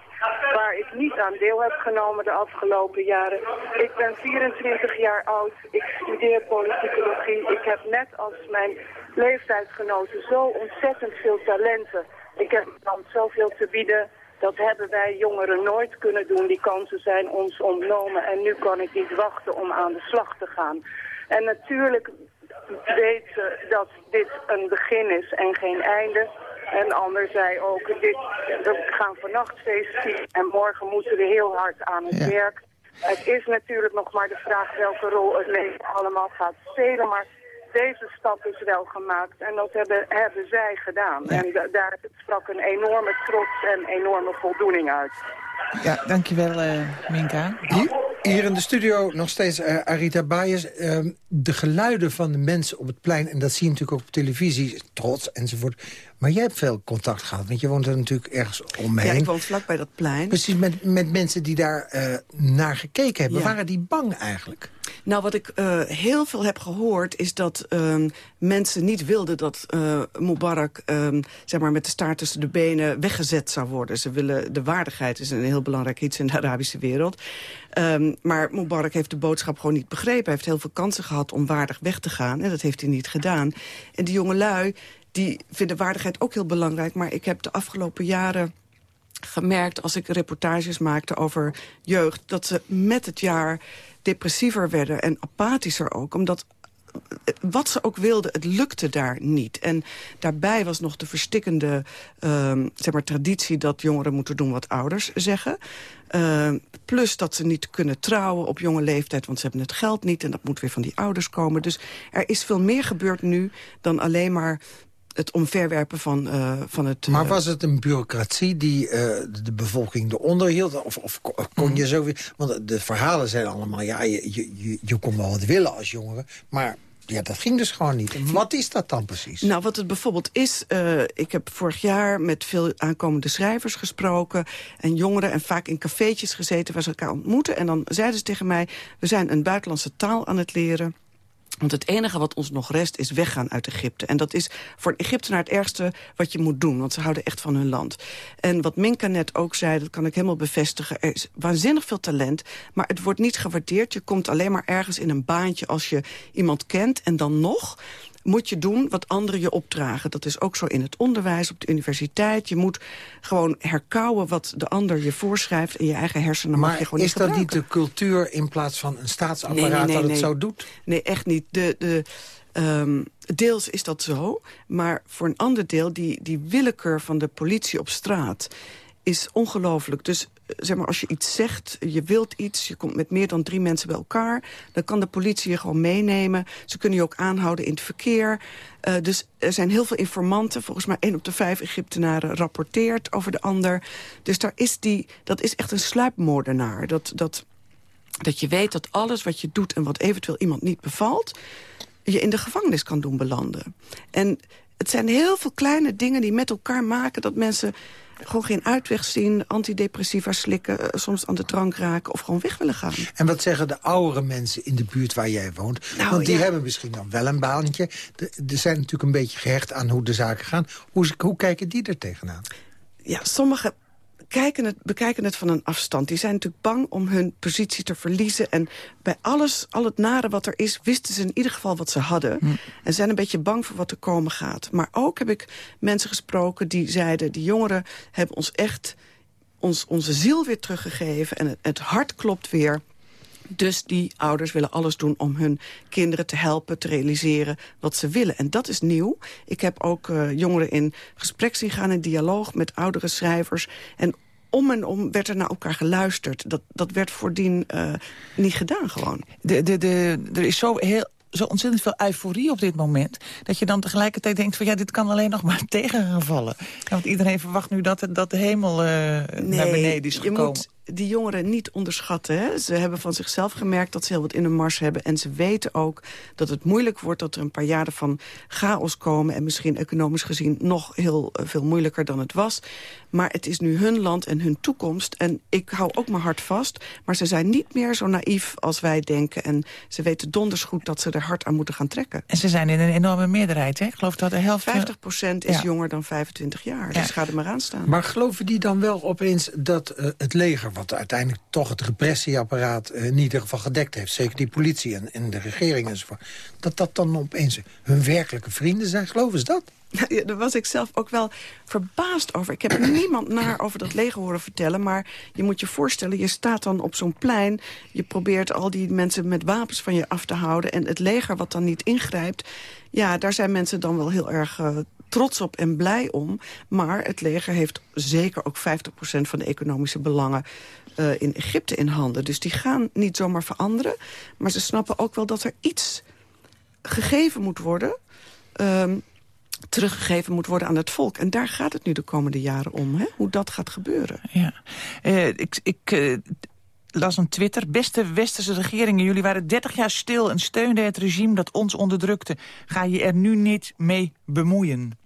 S28: waar ik niet aan deel heb genomen de afgelopen jaren. Ik ben 24 jaar oud, ik studeer politicologie. Ik heb net als mijn leeftijdsgenoten zo ontzettend veel talenten. Ik heb zoveel te bieden. Dat hebben wij jongeren nooit kunnen doen. Die kansen zijn ons ontnomen. En nu kan ik niet wachten om aan de slag te gaan. En natuurlijk weet ze dat dit een begin is en geen einde. En ander zei ook, dit, we gaan vannacht feesten en morgen moeten we heel hard aan het ja. werk. Het is natuurlijk nog maar de vraag welke rol het leven allemaal gaat spelen, maar deze stap is wel gemaakt en dat hebben, hebben zij gedaan. Ja. En da daar sprak een enorme trots en enorme voldoening uit.
S24: Ja, dankjewel uh, Minka.
S22: Hier, hier, in de studio nog steeds uh, Arita Bayes. Uh, de geluiden van de mensen op het plein, en dat zie je natuurlijk ook op televisie, trots enzovoort. Maar jij hebt veel contact gehad, want je woont er natuurlijk ergens omheen.
S25: Ja, ik woon vlak bij dat plein.
S22: Precies, met, met mensen die daar uh, naar gekeken hebben. Ja. Waren die bang eigenlijk?
S25: Nou, wat ik uh, heel veel heb gehoord is dat um, mensen niet wilden dat uh, Mubarak um, zeg maar met de staart tussen de benen weggezet zou worden. Ze willen de waardigheid is een heel belangrijk iets in de Arabische wereld. Um, maar Mubarak heeft de boodschap gewoon niet begrepen. Hij heeft heel veel kansen gehad om waardig weg te gaan en dat heeft hij niet gedaan. En die jonge lui die vinden waardigheid ook heel belangrijk. Maar ik heb de afgelopen jaren gemerkt als ik reportages maakte over jeugd... dat ze met het jaar depressiever werden en apathischer ook. Omdat wat ze ook wilden, het lukte daar niet. En daarbij was nog de verstikkende ehm, zeg maar, traditie... dat jongeren moeten doen wat ouders zeggen. Ehm, plus dat ze niet kunnen trouwen op jonge leeftijd... want ze hebben het geld niet en dat moet weer van die ouders komen. Dus er is veel meer gebeurd nu dan alleen maar het omverwerpen van, uh, van het...
S22: Maar was het een bureaucratie die uh, de bevolking eronder hield? Of, of kon je zo... Want de verhalen zijn allemaal... ja, je, je, je kon wel wat willen als jongere... maar ja, dat ging dus gewoon niet. En wat is dat dan precies?
S25: Nou, wat het bijvoorbeeld is... Uh, ik heb vorig jaar met veel aankomende schrijvers gesproken... en jongeren en vaak in cafeetjes gezeten waar ze elkaar ontmoeten. En dan zeiden ze tegen mij... we zijn een buitenlandse taal aan het leren... Want het enige wat ons nog rest is weggaan uit Egypte. En dat is voor een Egyptenaar het ergste wat je moet doen. Want ze houden echt van hun land. En wat Minka net ook zei, dat kan ik helemaal bevestigen. Er is waanzinnig veel talent, maar het wordt niet gewaardeerd. Je komt alleen maar ergens in een baantje als je iemand kent. En dan nog moet je doen wat anderen je opdragen. Dat is ook zo in het onderwijs, op de universiteit. Je moet gewoon herkauwen wat de ander je voorschrijft... en je eigen hersenen
S22: maar
S25: mag je gewoon
S22: is dat niet de cultuur in plaats van een staatsapparaat
S25: nee, nee, nee,
S22: dat het zo doet?
S25: Nee, echt niet. De, de, um, deels is dat zo, maar voor een ander deel... die, die willekeur van de politie op straat is ongelooflijk. Dus zeg maar, als je iets zegt, je wilt iets... je komt met meer dan drie mensen bij elkaar... dan kan de politie je gewoon meenemen. Ze kunnen je ook aanhouden in het verkeer. Uh, dus er zijn heel veel informanten. Volgens mij één op de vijf Egyptenaren rapporteert over de ander. Dus daar is die, dat is echt een sluipmoordenaar. Dat, dat, dat je weet dat alles wat je doet en wat eventueel iemand niet bevalt... je in de gevangenis kan doen belanden. En het zijn heel veel kleine dingen die met elkaar maken... dat mensen gewoon geen uitweg zien, antidepressiva slikken... Eh, soms aan de drank raken of gewoon weg willen gaan.
S22: En wat zeggen de oudere mensen in de buurt waar jij woont? Nou, Want die hebben misschien dan wel een baantje. Er zijn natuurlijk een beetje gehecht aan hoe de zaken gaan. Hoe, hoe kijken die er tegenaan?
S25: Ja, sommige kijken het, bekijken het van een afstand. Die zijn natuurlijk bang om hun positie te verliezen. En bij alles, al het nare wat er is, wisten ze in ieder geval wat ze hadden. Hm. En zijn een beetje bang voor wat er komen gaat. Maar ook heb ik mensen gesproken die zeiden... die jongeren hebben ons echt ons, onze ziel weer teruggegeven. En het, het hart klopt weer. Dus die ouders willen alles doen om hun kinderen te helpen, te realiseren wat ze willen. En dat is nieuw. Ik heb ook uh, jongeren in gesprek zien gaan, in dialoog met oudere schrijvers. En om en om werd er naar elkaar geluisterd. Dat, dat werd voordien uh, niet gedaan gewoon.
S24: De, de, de, er is zo heel zo ontzettend veel euforie op dit moment... dat je dan tegelijkertijd denkt van ja, dit kan alleen nog maar tegen gaan vallen. want iedereen verwacht nu dat, dat de hemel uh, naar beneden is gekomen.
S25: Je moet die jongeren niet onderschatten. Hè? Ze hebben van zichzelf gemerkt dat ze heel wat in hun mars hebben. En ze weten ook dat het moeilijk wordt dat er een paar jaren van chaos komen. En misschien economisch gezien nog heel uh, veel moeilijker dan het was. Maar het is nu hun land en hun toekomst. En ik hou ook mijn hart vast. Maar ze zijn niet meer zo naïef als wij denken. En ze weten donders goed dat ze er hard aan moeten gaan trekken.
S24: En ze zijn in een enorme meerderheid, hè? Ik geloof dat de helft...
S25: 50% is ja. jonger dan 25 jaar. Ja. Dus ga er maar aan staan.
S22: Maar geloven die dan wel opeens dat uh, het leger wat uiteindelijk toch het repressieapparaat uh, in ieder geval gedekt heeft. Zeker die politie en, en de regering enzovoort. Dat dat dan opeens hun werkelijke vrienden zijn. Geloven ze dat?
S25: Ja, daar was ik zelf ook wel verbaasd over. Ik heb niemand naar over dat leger horen vertellen. Maar je moet je voorstellen, je staat dan op zo'n plein. Je probeert al die mensen met wapens van je af te houden. En het leger wat dan niet ingrijpt. Ja, daar zijn mensen dan wel heel erg uh, trots op en blij om. Maar het leger heeft zeker ook 50% van de economische belangen uh, in Egypte in handen. Dus die gaan niet zomaar veranderen. Maar ze snappen ook wel dat er iets gegeven moet worden... Um, teruggegeven moet worden aan het volk. En daar gaat het nu de komende jaren om, hè? hoe dat gaat gebeuren.
S24: Ja. Uh, ik... ik uh las een Twitter. Beste westerse regeringen, jullie waren 30 jaar stil... en steunden het regime dat ons onderdrukte. Ga je er nu niet mee bemoeien?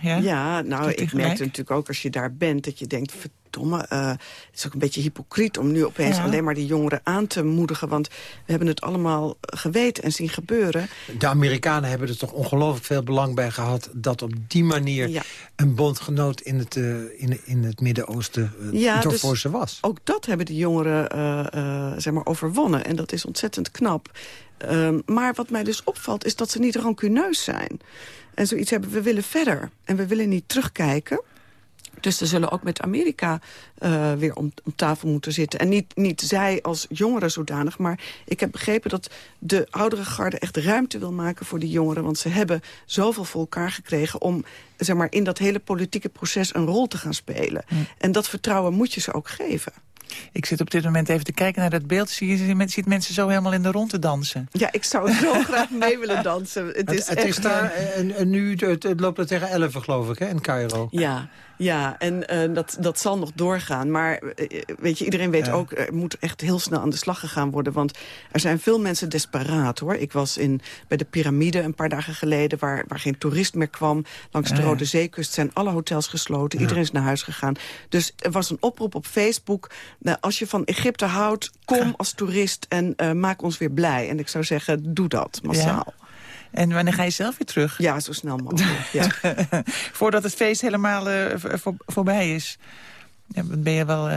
S25: Ja, ja nou, ik merkte natuurlijk ook als je daar bent... dat je denkt, verdomme, uh, het is ook een beetje hypocriet... om nu opeens ja. alleen maar die jongeren aan te moedigen. Want we hebben het allemaal geweten en zien gebeuren.
S22: De Amerikanen hebben er toch ongelooflijk veel belang bij gehad... dat op die manier ja. een bondgenoot in het, uh, in, in het Midden-Oosten uh, ja, dus voor ze was.
S25: Ook dat hebben de jongeren zeg maar overwonnen. En dat is ontzettend knap. Um, maar wat mij dus opvalt is dat ze niet rancuneus zijn. En zoiets hebben, we willen verder. En we willen niet terugkijken. Dus ze zullen ook met Amerika uh, weer om, om, tafel moeten zitten. En niet, niet zij als jongeren zodanig. Maar ik heb begrepen dat de oudere garde echt ruimte wil maken voor die jongeren. Want ze hebben zoveel voor elkaar gekregen om zeg maar, in dat hele politieke proces een rol te gaan spelen. En dat vertrouwen moet je ze ook geven.
S24: Ik zit op dit moment even te kijken naar dat beeld. Zie je, ziet mensen zo helemaal in de rondte dansen.
S25: Ja, ik zou zo graag mee willen dansen. Het is,
S22: het,
S25: echt,
S22: is daar, en, en nu het, het loopt er tegen 11 geloof ik, hè, in Cairo.
S25: Ja, ja, en uh, dat, dat zal nog doorgaan. Maar uh, weet je, iedereen weet ja. ook, er moet echt heel snel aan de slag gegaan worden. Want er zijn veel mensen desperaat, hoor. Ik was in, bij de piramide een paar dagen geleden... waar, waar geen toerist meer kwam. Langs de Rode Zeekust zijn alle hotels gesloten. Iedereen is naar huis gegaan. Dus er was een oproep op Facebook. Nou, als je van Egypte houdt, kom als toerist en uh, maak ons weer blij. En ik zou zeggen, doe dat massaal.
S24: En wanneer ga je zelf weer terug?
S25: Ja, zo snel mogelijk. ja.
S24: Voordat het feest helemaal uh, voor, voorbij is. Ja, ben je wel...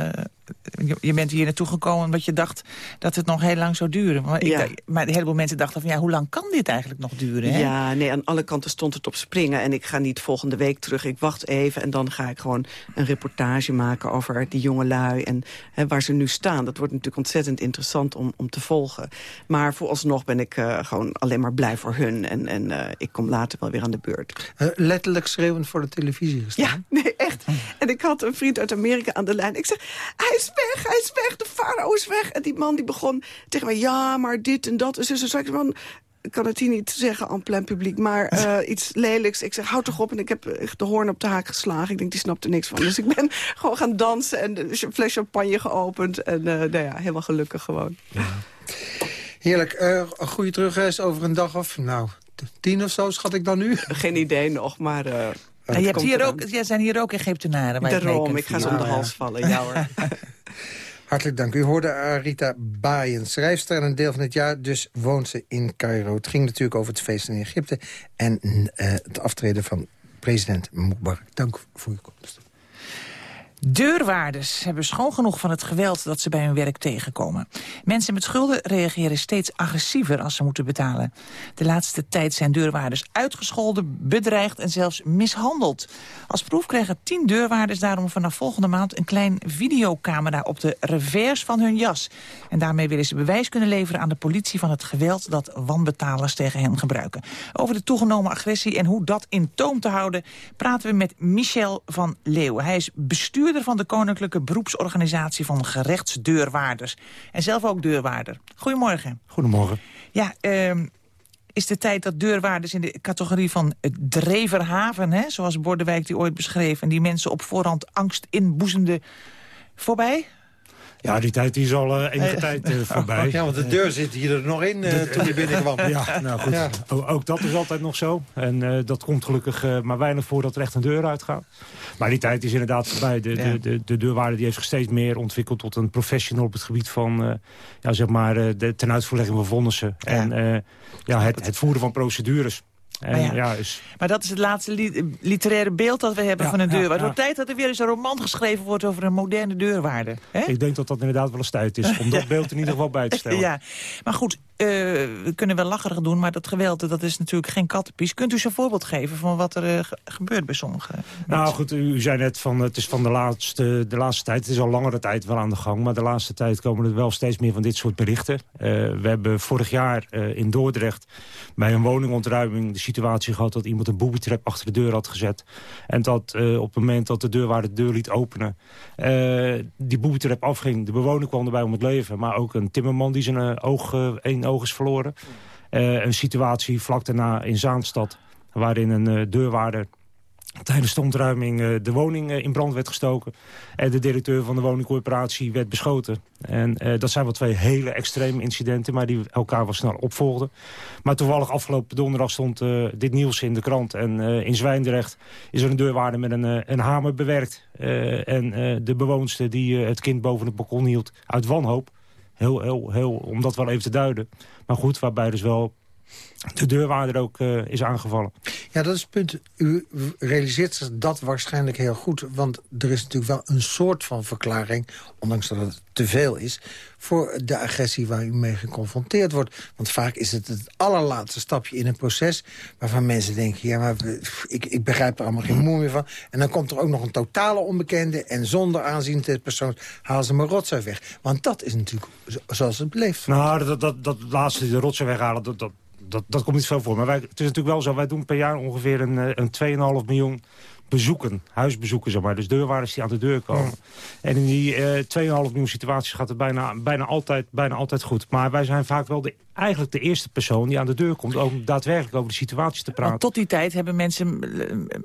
S24: Je bent hier naartoe gekomen omdat je dacht dat het nog heel lang zou duren. Maar, ik,
S25: Ja.
S24: maar een heleboel mensen dachten van ja, hoe lang kan dit eigenlijk nog duren? Hè?
S25: Ja, nee, aan alle kanten stond het op springen. En ik ga niet volgende week terug. Ik wacht even en dan ga ik gewoon een reportage maken over die jonge lui. En hè, waar ze nu staan. Dat wordt natuurlijk ontzettend interessant om, om te volgen. Maar vooralsnog ben ik uh, gewoon alleen maar blij voor hun. En, en uh, ik kom later wel weer aan de beurt.
S22: Uh, letterlijk schreeuwend voor de televisie gestaan.
S25: Ja, nee, echt. En ik had een vriend uit Amerika aan de lijn. Ik zeg, hij is weg, hij is weg, de farao is weg. En die man die begon tegen mij, ja, maar dit en dat. En zo ik, man, ik kan het hier niet zeggen aan plein publiek, maar uh, iets lelijks. Ik zeg, houd toch op. En ik heb echt de hoorn op de haak geslagen. Ik denk, die snapt er niks van. Dus ik ben gewoon gaan dansen en een fles champagne geopend. En uh, nou ja, helemaal gelukkig gewoon. Ja.
S22: Heerlijk. Uh, een goede terugreis over een dag of, nou, tien of zo schat ik dan nu?
S25: Geen idee nog, maar...
S24: En je hebt hier ook, jij zijn hier ook Egyptenaren.
S25: Daarom, ik ga ze om de hals vallen. Ja hoor.
S22: Hartelijk dank. U hoorde Arita Baaien, schrijfster en een deel van het jaar. Dus woont ze in Cairo. Het ging natuurlijk over het feest in Egypte... en uh, het aftreden van president Mubarak. Dank voor uw komst.
S24: Deurwaarders hebben schoon genoeg van het geweld dat ze bij hun werk tegenkomen. Mensen met schulden reageren steeds agressiever als ze moeten betalen. De laatste tijd zijn deurwaarders uitgescholden, bedreigd en zelfs mishandeld. Als proef krijgen tien deurwaarders daarom vanaf volgende maand... een klein videocamera op de revers van hun jas. En daarmee willen ze bewijs kunnen leveren aan de politie... van het geweld dat wanbetalers tegen hen gebruiken. Over de toegenomen agressie en hoe dat in toom te houden... praten we met Michel van Leeuwen. Hij is bestuurder van de Koninklijke Beroepsorganisatie van Gerechtsdeurwaarders. En zelf ook deurwaarder. Goedemorgen.
S29: Goedemorgen.
S24: Ja, uh, is de tijd dat deurwaarders in de categorie van dreverhaven... Hè, zoals Bordewijk die ooit beschreef... en die mensen op voorhand angst inboezemde, voorbij?
S29: Ja, die tijd die is al uh, enige uh, tijd uh, voorbij.
S22: Ja, want de deur zit hier er nog in toen je binnenkwam.
S29: Ja, nou goed. Ja. Ook, dat is altijd nog zo. En dat komt gelukkig maar weinig voor dat er echt een deur uitgaat. Maar die tijd is inderdaad voorbij. De, ja. de, de, de deurwaarder die heeft zich steeds meer ontwikkeld tot een professional op het gebied van ja, zeg maar, de ten uitvoerlegging van vonnissen. En ja, het, het voeren van procedures. En,
S24: maar, ja,
S29: is...
S24: maar dat is het laatste li literaire beeld dat we hebben van een deurwaarder. Het wordt tijd dat er weer eens een roman geschreven wordt over een moderne deurwaarder. Hè?
S29: Ik denk dat dat inderdaad wel eens tijd is om dat beeld in ieder geval bij te stellen.
S24: Ja, maar goed, we kunnen wel lacherig doen, maar dat geweld dat is natuurlijk geen kattenpies. Kunt u eens een voorbeeld geven van wat er uh, gebeurt bij sommigen?
S29: Nou goed, u zei net van het is van de laatste, de laatste tijd, het is al langere tijd wel aan de gang, maar de laatste tijd komen er wel steeds meer van dit soort berichten. Uh, we hebben vorig jaar in Dordrecht bij een woningontruiming de situatie gehad dat iemand een boobytrap achter de deur had gezet. En dat op het moment dat de deurwaarder de deur liet openen, die boobytrap afging. De bewoner kwam erbij om het leven, maar ook een timmerman die zijn oog, één is verloren. een situatie vlak daarna in Zaanstad, waarin een deurwaarder tijdens de ontruiming uh, de woning in brand werd gestoken. En de directeur van de woningcorporatie werd beschoten. En dat zijn wel twee hele extreme incidenten... maar die elkaar wel snel opvolgden. Maar toevallig afgelopen donderdag stond dit nieuws in de krant. En in Zwijndrecht is er een deurwaarder met een, een hamer bewerkt. en de bewoonster die het kind boven het balkon hield uit wanhoop. Heel, heel, heel, om dat wel even te duiden. Maar goed, waarbij dus wel de deurwaarder ook uh, is aangevallen.
S22: Ja, dat is het punt. U realiseert zich dat waarschijnlijk heel goed. Want er is natuurlijk wel een soort van verklaring... ondanks dat het te veel is... voor de agressie waar u mee geconfronteerd wordt. Want vaak is het het allerlaatste stapje in een proces... waarvan mensen denken, ja, maar ik, ik begrijp er allemaal geen moe meer van. En dan komt er ook nog een totale onbekende... en zonder aanzien te persoon halen ze mijn rotzooi weg. Want dat is natuurlijk zoals het beleefd
S29: Nou, dat, dat, dat laatste, de rotzooi weghalen... dat, dat dat, dat komt niet veel voor. Maar wij, het is natuurlijk wel zo, wij doen per jaar ongeveer een, eh, een 2,5 miljoen bezoeken, huisbezoeken, zeg maar. Dus deurwaarders die aan de deur komen. En in die uh, eh, 2,5 miljoen situaties gaat het bijna, bijna, altijd, bijna altijd goed. Maar wij zijn vaak wel de, eigenlijk de eerste persoon die aan de deur komt... om daadwerkelijk over de situatie te praten.
S24: Want tot die tijd hebben mensen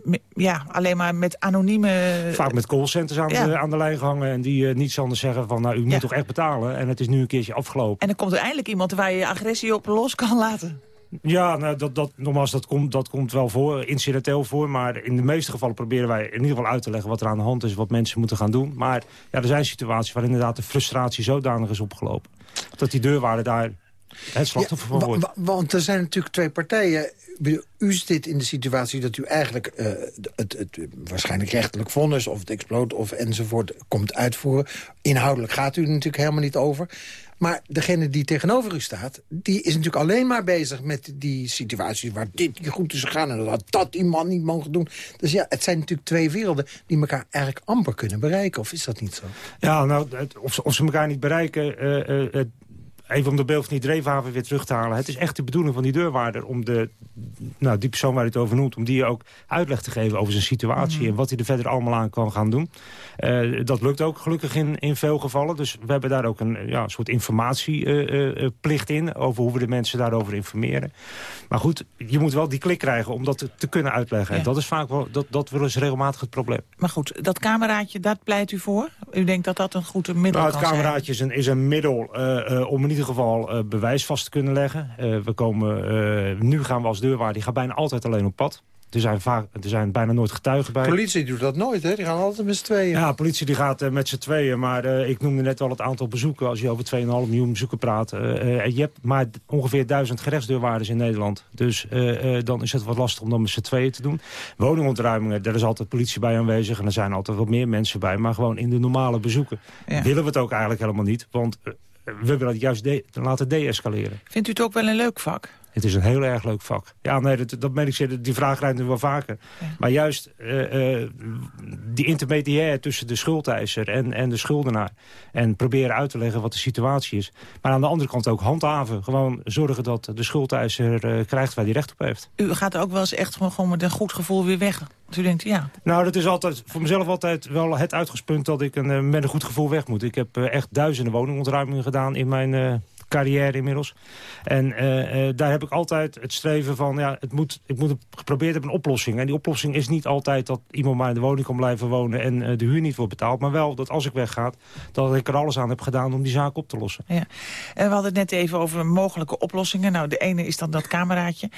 S24: eh, ja, alleen maar met anonieme...
S29: Vaak met callcenters aan, de, aan de lijn gehangen... en die uh, niets anders zeggen van, nou, u moet toch echt betalen... en het is nu een keertje afgelopen.
S24: En dan komt er eindelijk iemand waar je agressie op los kan laten.
S29: Ja, nou, dat, dat, nogmaals, dat komt, dat komt wel voor, incidenteel voor. Maar in de meeste gevallen proberen wij in ieder geval uit te leggen... wat er aan de hand is, wat mensen moeten gaan doen. Maar ja, er zijn situaties waar inderdaad de frustratie zodanig is opgelopen... dat die deurwaarde daar het slachtoffer van wordt.
S22: Want er zijn natuurlijk twee partijen. U zit in de situatie dat u eigenlijk uh, het, het, waarschijnlijk rechtelijk vonnis... of het exploot of enzovoort komt uitvoeren. Inhoudelijk gaat u er natuurlijk helemaal niet over. Maar degene die tegenover u staat, die is natuurlijk alleen maar bezig met die situatie waar dit niet goed is gegaan en dat dat die man niet mogen doen. Dus ja, het zijn natuurlijk twee werelden die elkaar eigenlijk amper kunnen bereiken. Of is dat niet zo?
S29: Ja, nou, of, ze, of ze elkaar niet bereiken, uh, even om de beeld van die dreefhaven weer terug te halen. Het is echt de bedoeling van die deurwaarder om de, nou, die persoon waar hij het over noemt... om die ook uitleg te geven over zijn situatie... Mhm. en wat hij er verder allemaal aan kan gaan doen. Uh, dat lukt ook gelukkig in, in veel gevallen. Dus we hebben daar ook een ja, soort informatieplicht uh, uh, in... over hoe we de mensen daarover informeren. Maar goed, je moet wel die klik krijgen om dat te, te kunnen uitleggen. En dat is vaak wel, dat, dat is regelmatig het probleem.
S24: Maar goed, dat cameraatje, dat pleit u voor? U denkt dat dat een goed middel nou,
S29: het kan zijn? Het cameraatje is een, is een middel om ieder geval uh, bewijs vast te kunnen leggen. Uh, we komen, uh, nu gaan we als deurwaarder, die gaat bijna altijd alleen op pad. Er zijn, vaak, er zijn bijna nooit getuigen bij.
S22: Politie doet dat nooit, hè? Die gaan altijd met z'n tweeën.
S29: Ja, politie die gaat uh, met z'n tweeën. Maar uh, ik noemde net al het aantal bezoeken. Als je over 2,5 miljoen bezoeken praat. Uh, je hebt maar ongeveer duizend gerechtsdeurwaarders in Nederland. Dus dan is het wat lastig om dan met z'n tweeën te doen. Woningontruimingen, daar is altijd politie bij aanwezig. En er zijn altijd wat meer mensen bij. Maar gewoon in de normale bezoeken ja. willen we het ook eigenlijk helemaal niet. Want we willen het juist de laten deescaleren.
S24: Vindt u het ook wel een leuk vak?
S29: Het is een heel erg leuk vak. Ja, nee, dat, dat meen ik. Die vraag rijdt nu wel vaker. Maar juist uh, uh, die intermediair tussen de schuldeiser en, en de schuldenaar. En proberen uit te leggen wat de situatie is. Maar aan de andere kant ook handhaven. Gewoon zorgen dat de schuldeiser uh, krijgt waar hij recht op heeft.
S24: U gaat ook wel eens echt gewoon met een goed gevoel weer weg. Dus u denkt, ja.
S29: Nou, dat is altijd voor mezelf altijd wel het uitgangspunt dat ik een, met een goed gevoel weg moet. Ik heb echt duizenden woningontruimingen gedaan in mijn carrière inmiddels. En uh, uh, daar heb ik altijd het streven van... Ja, het moet, ik moet geprobeerd hebben een oplossing. En die oplossing is niet altijd dat iemand maar in de woning kan blijven wonen... en uh, de huur niet wordt betaald. Maar wel dat als ik wegga, dat ik er alles aan heb gedaan om die zaak op te lossen.
S24: Ja. we hadden het net even over mogelijke oplossingen. Nou, de ene is dan dat cameraatje.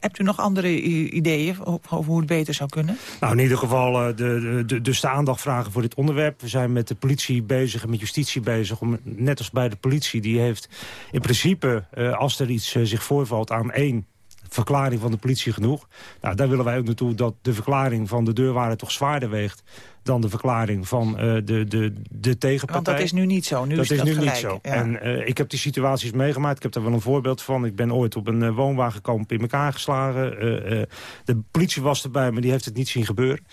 S24: hebt u nog andere ideeën over hoe het beter zou kunnen?
S29: Nou, in ieder geval de, de, de, dus de aandacht vragen voor dit onderwerp. We zijn met de politie bezig en met justitie bezig. Om, net als bij de politie, die heeft in principe, uh, als er iets uh, zich voorvalt aan één verklaring van de politie genoeg. Nou, daar willen wij ook naartoe dat de verklaring van de deurwaarder toch zwaarder weegt dan de verklaring van uh, de, de, de tegenpartij.
S24: Want dat is nu niet zo. Nu
S29: dat
S24: is,
S29: is
S24: dat
S29: nu
S24: gelijk.
S29: niet zo.
S24: Ja.
S29: En uh, ik heb die situaties meegemaakt. Ik heb daar wel een voorbeeld van. Ik ben ooit op een uh, woonwagenkamp in elkaar geslagen. de politie was erbij, maar die heeft het niet zien gebeuren.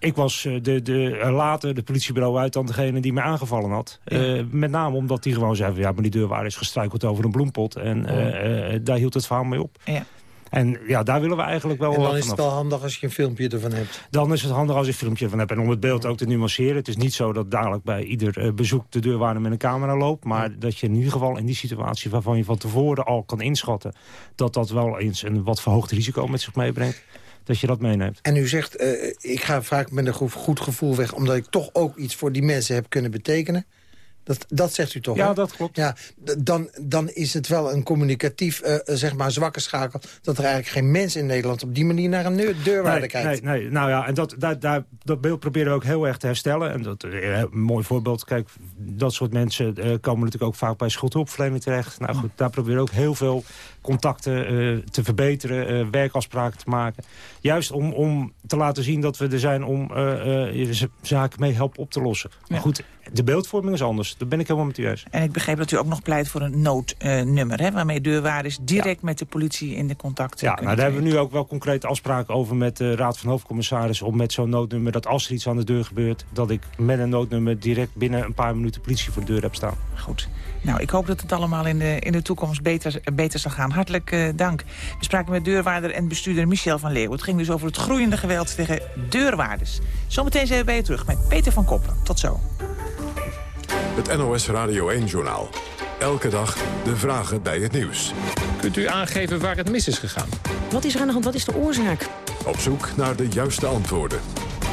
S29: Ik was de, de, later de politiebureau uit dan degene die me aangevallen had. Ja. Uh, met name omdat die gewoon zei... Van, ja, maar die deurwaarder is gestruikeld over een bloempot. En uh, uh, daar hield het verhaal mee op.
S24: Ja.
S29: En ja, daar willen we eigenlijk wel
S22: En dan is het wel handig als je een filmpje ervan hebt.
S29: Dan is het handig als je een filmpje ervan hebt. En om het beeld ook te nuanceren. Het is niet zo dat dadelijk bij ieder bezoek de deurwaarder met een camera loopt. Maar dat je in ieder geval in die situatie waarvan je van tevoren al kan inschatten... dat dat wel eens een wat verhoogd risico met zich meebrengt dat je dat meeneemt.
S22: En u zegt, uh, ik ga vaak met een goed gevoel weg... omdat ik toch ook iets voor die mensen heb kunnen betekenen. Dat, dat zegt u toch?
S29: Ja,
S22: hè?
S29: dat klopt.
S22: Ja, dan, dan is het wel een communicatief, uh, zeg maar, zwakke schakel... dat er eigenlijk geen mens in Nederland op die manier naar een deurwaarder
S29: nee,
S22: kijkt.
S29: Nee, nee, nou ja, en dat, daar, dat beeld proberen we ook heel erg te herstellen. En dat, een mooi voorbeeld, kijk, dat soort mensen uh, komen natuurlijk ook vaak bij schuldhulpverlening terecht. Nou goed, daar proberen we ook heel veel contacten te verbeteren, werkafspraken te maken. Juist om, om te laten zien dat we er zijn om zaken mee helpen op te lossen. Maar goed, de beeldvorming is anders. Daar ben ik helemaal met u eens.
S24: En ik begreep dat u ook nog pleit voor een noodnummer... Hè, waarmee deurwaarders direct met de politie in de contact
S29: Ja, nou, daar hebben we nu ook wel concrete afspraken over met de Raad van Hoofdcommissaris... om met zo'n noodnummer, dat als er iets aan de deur gebeurt... dat ik met een noodnummer direct binnen een paar minuten politie voor de deur heb staan.
S24: Goed. Nou, ik hoop dat het allemaal in de, in de toekomst beter, beter zal gaan. Hartelijk uh, dank. We spraken met deurwaarder en bestuurder Michel van Leeuwen. Het ging dus over het groeiende geweld tegen deurwaarders. Zometeen zijn we bij je terug met Peter van Koppen. Tot zo.
S2: Het NOS Radio 1-journaal. Elke dag de vragen bij het nieuws.
S30: Kunt u aangeven waar het mis is gegaan?
S31: Wat is er aan de hand? Wat is de oorzaak?
S2: Op zoek naar de juiste antwoorden.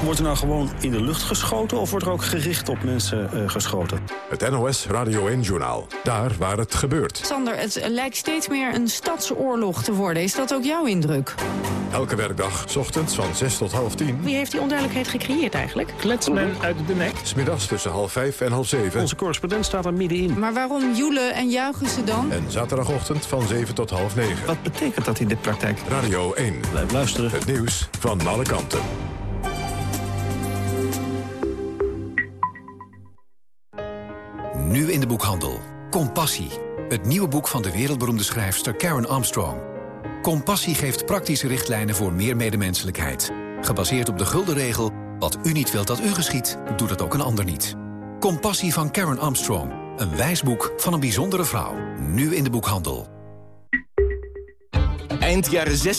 S32: Wordt er nou gewoon in de lucht geschoten of wordt er ook gericht op mensen uh, geschoten?
S2: Het NOS Radio 1-journaal. Daar waar het gebeurt.
S31: Sander, het lijkt steeds meer een stadsoorlog te worden. Is dat ook jouw indruk?
S2: Elke werkdag, s ochtends van 6 tot half 10.
S31: Wie heeft die onduidelijkheid gecreëerd eigenlijk?
S30: Kletsmen uit de nek.
S2: Smiddags tussen half 5 en half 7.
S32: Onze correspondent staat er middenin.
S31: Maar waarom joelen en juichen ze dan?
S2: En zaterdagochtend van 7 tot half 9.
S32: Wat betekent dat in de praktijk?
S2: Radio 1.
S32: Blijf luisteren.
S2: Het nieuws van alle kanten.
S33: Nu in de boekhandel. Compassie. Het nieuwe boek van de wereldberoemde schrijfster Karen Armstrong. Compassie geeft praktische richtlijnen voor meer medemenselijkheid. Gebaseerd op de gulden regel... wat u niet wilt dat u geschiet, doet het ook een ander niet. Compassie van Karen Armstrong. Een wijsboek van een bijzondere vrouw. Nu in de boekhandel.
S34: Eind jaren 60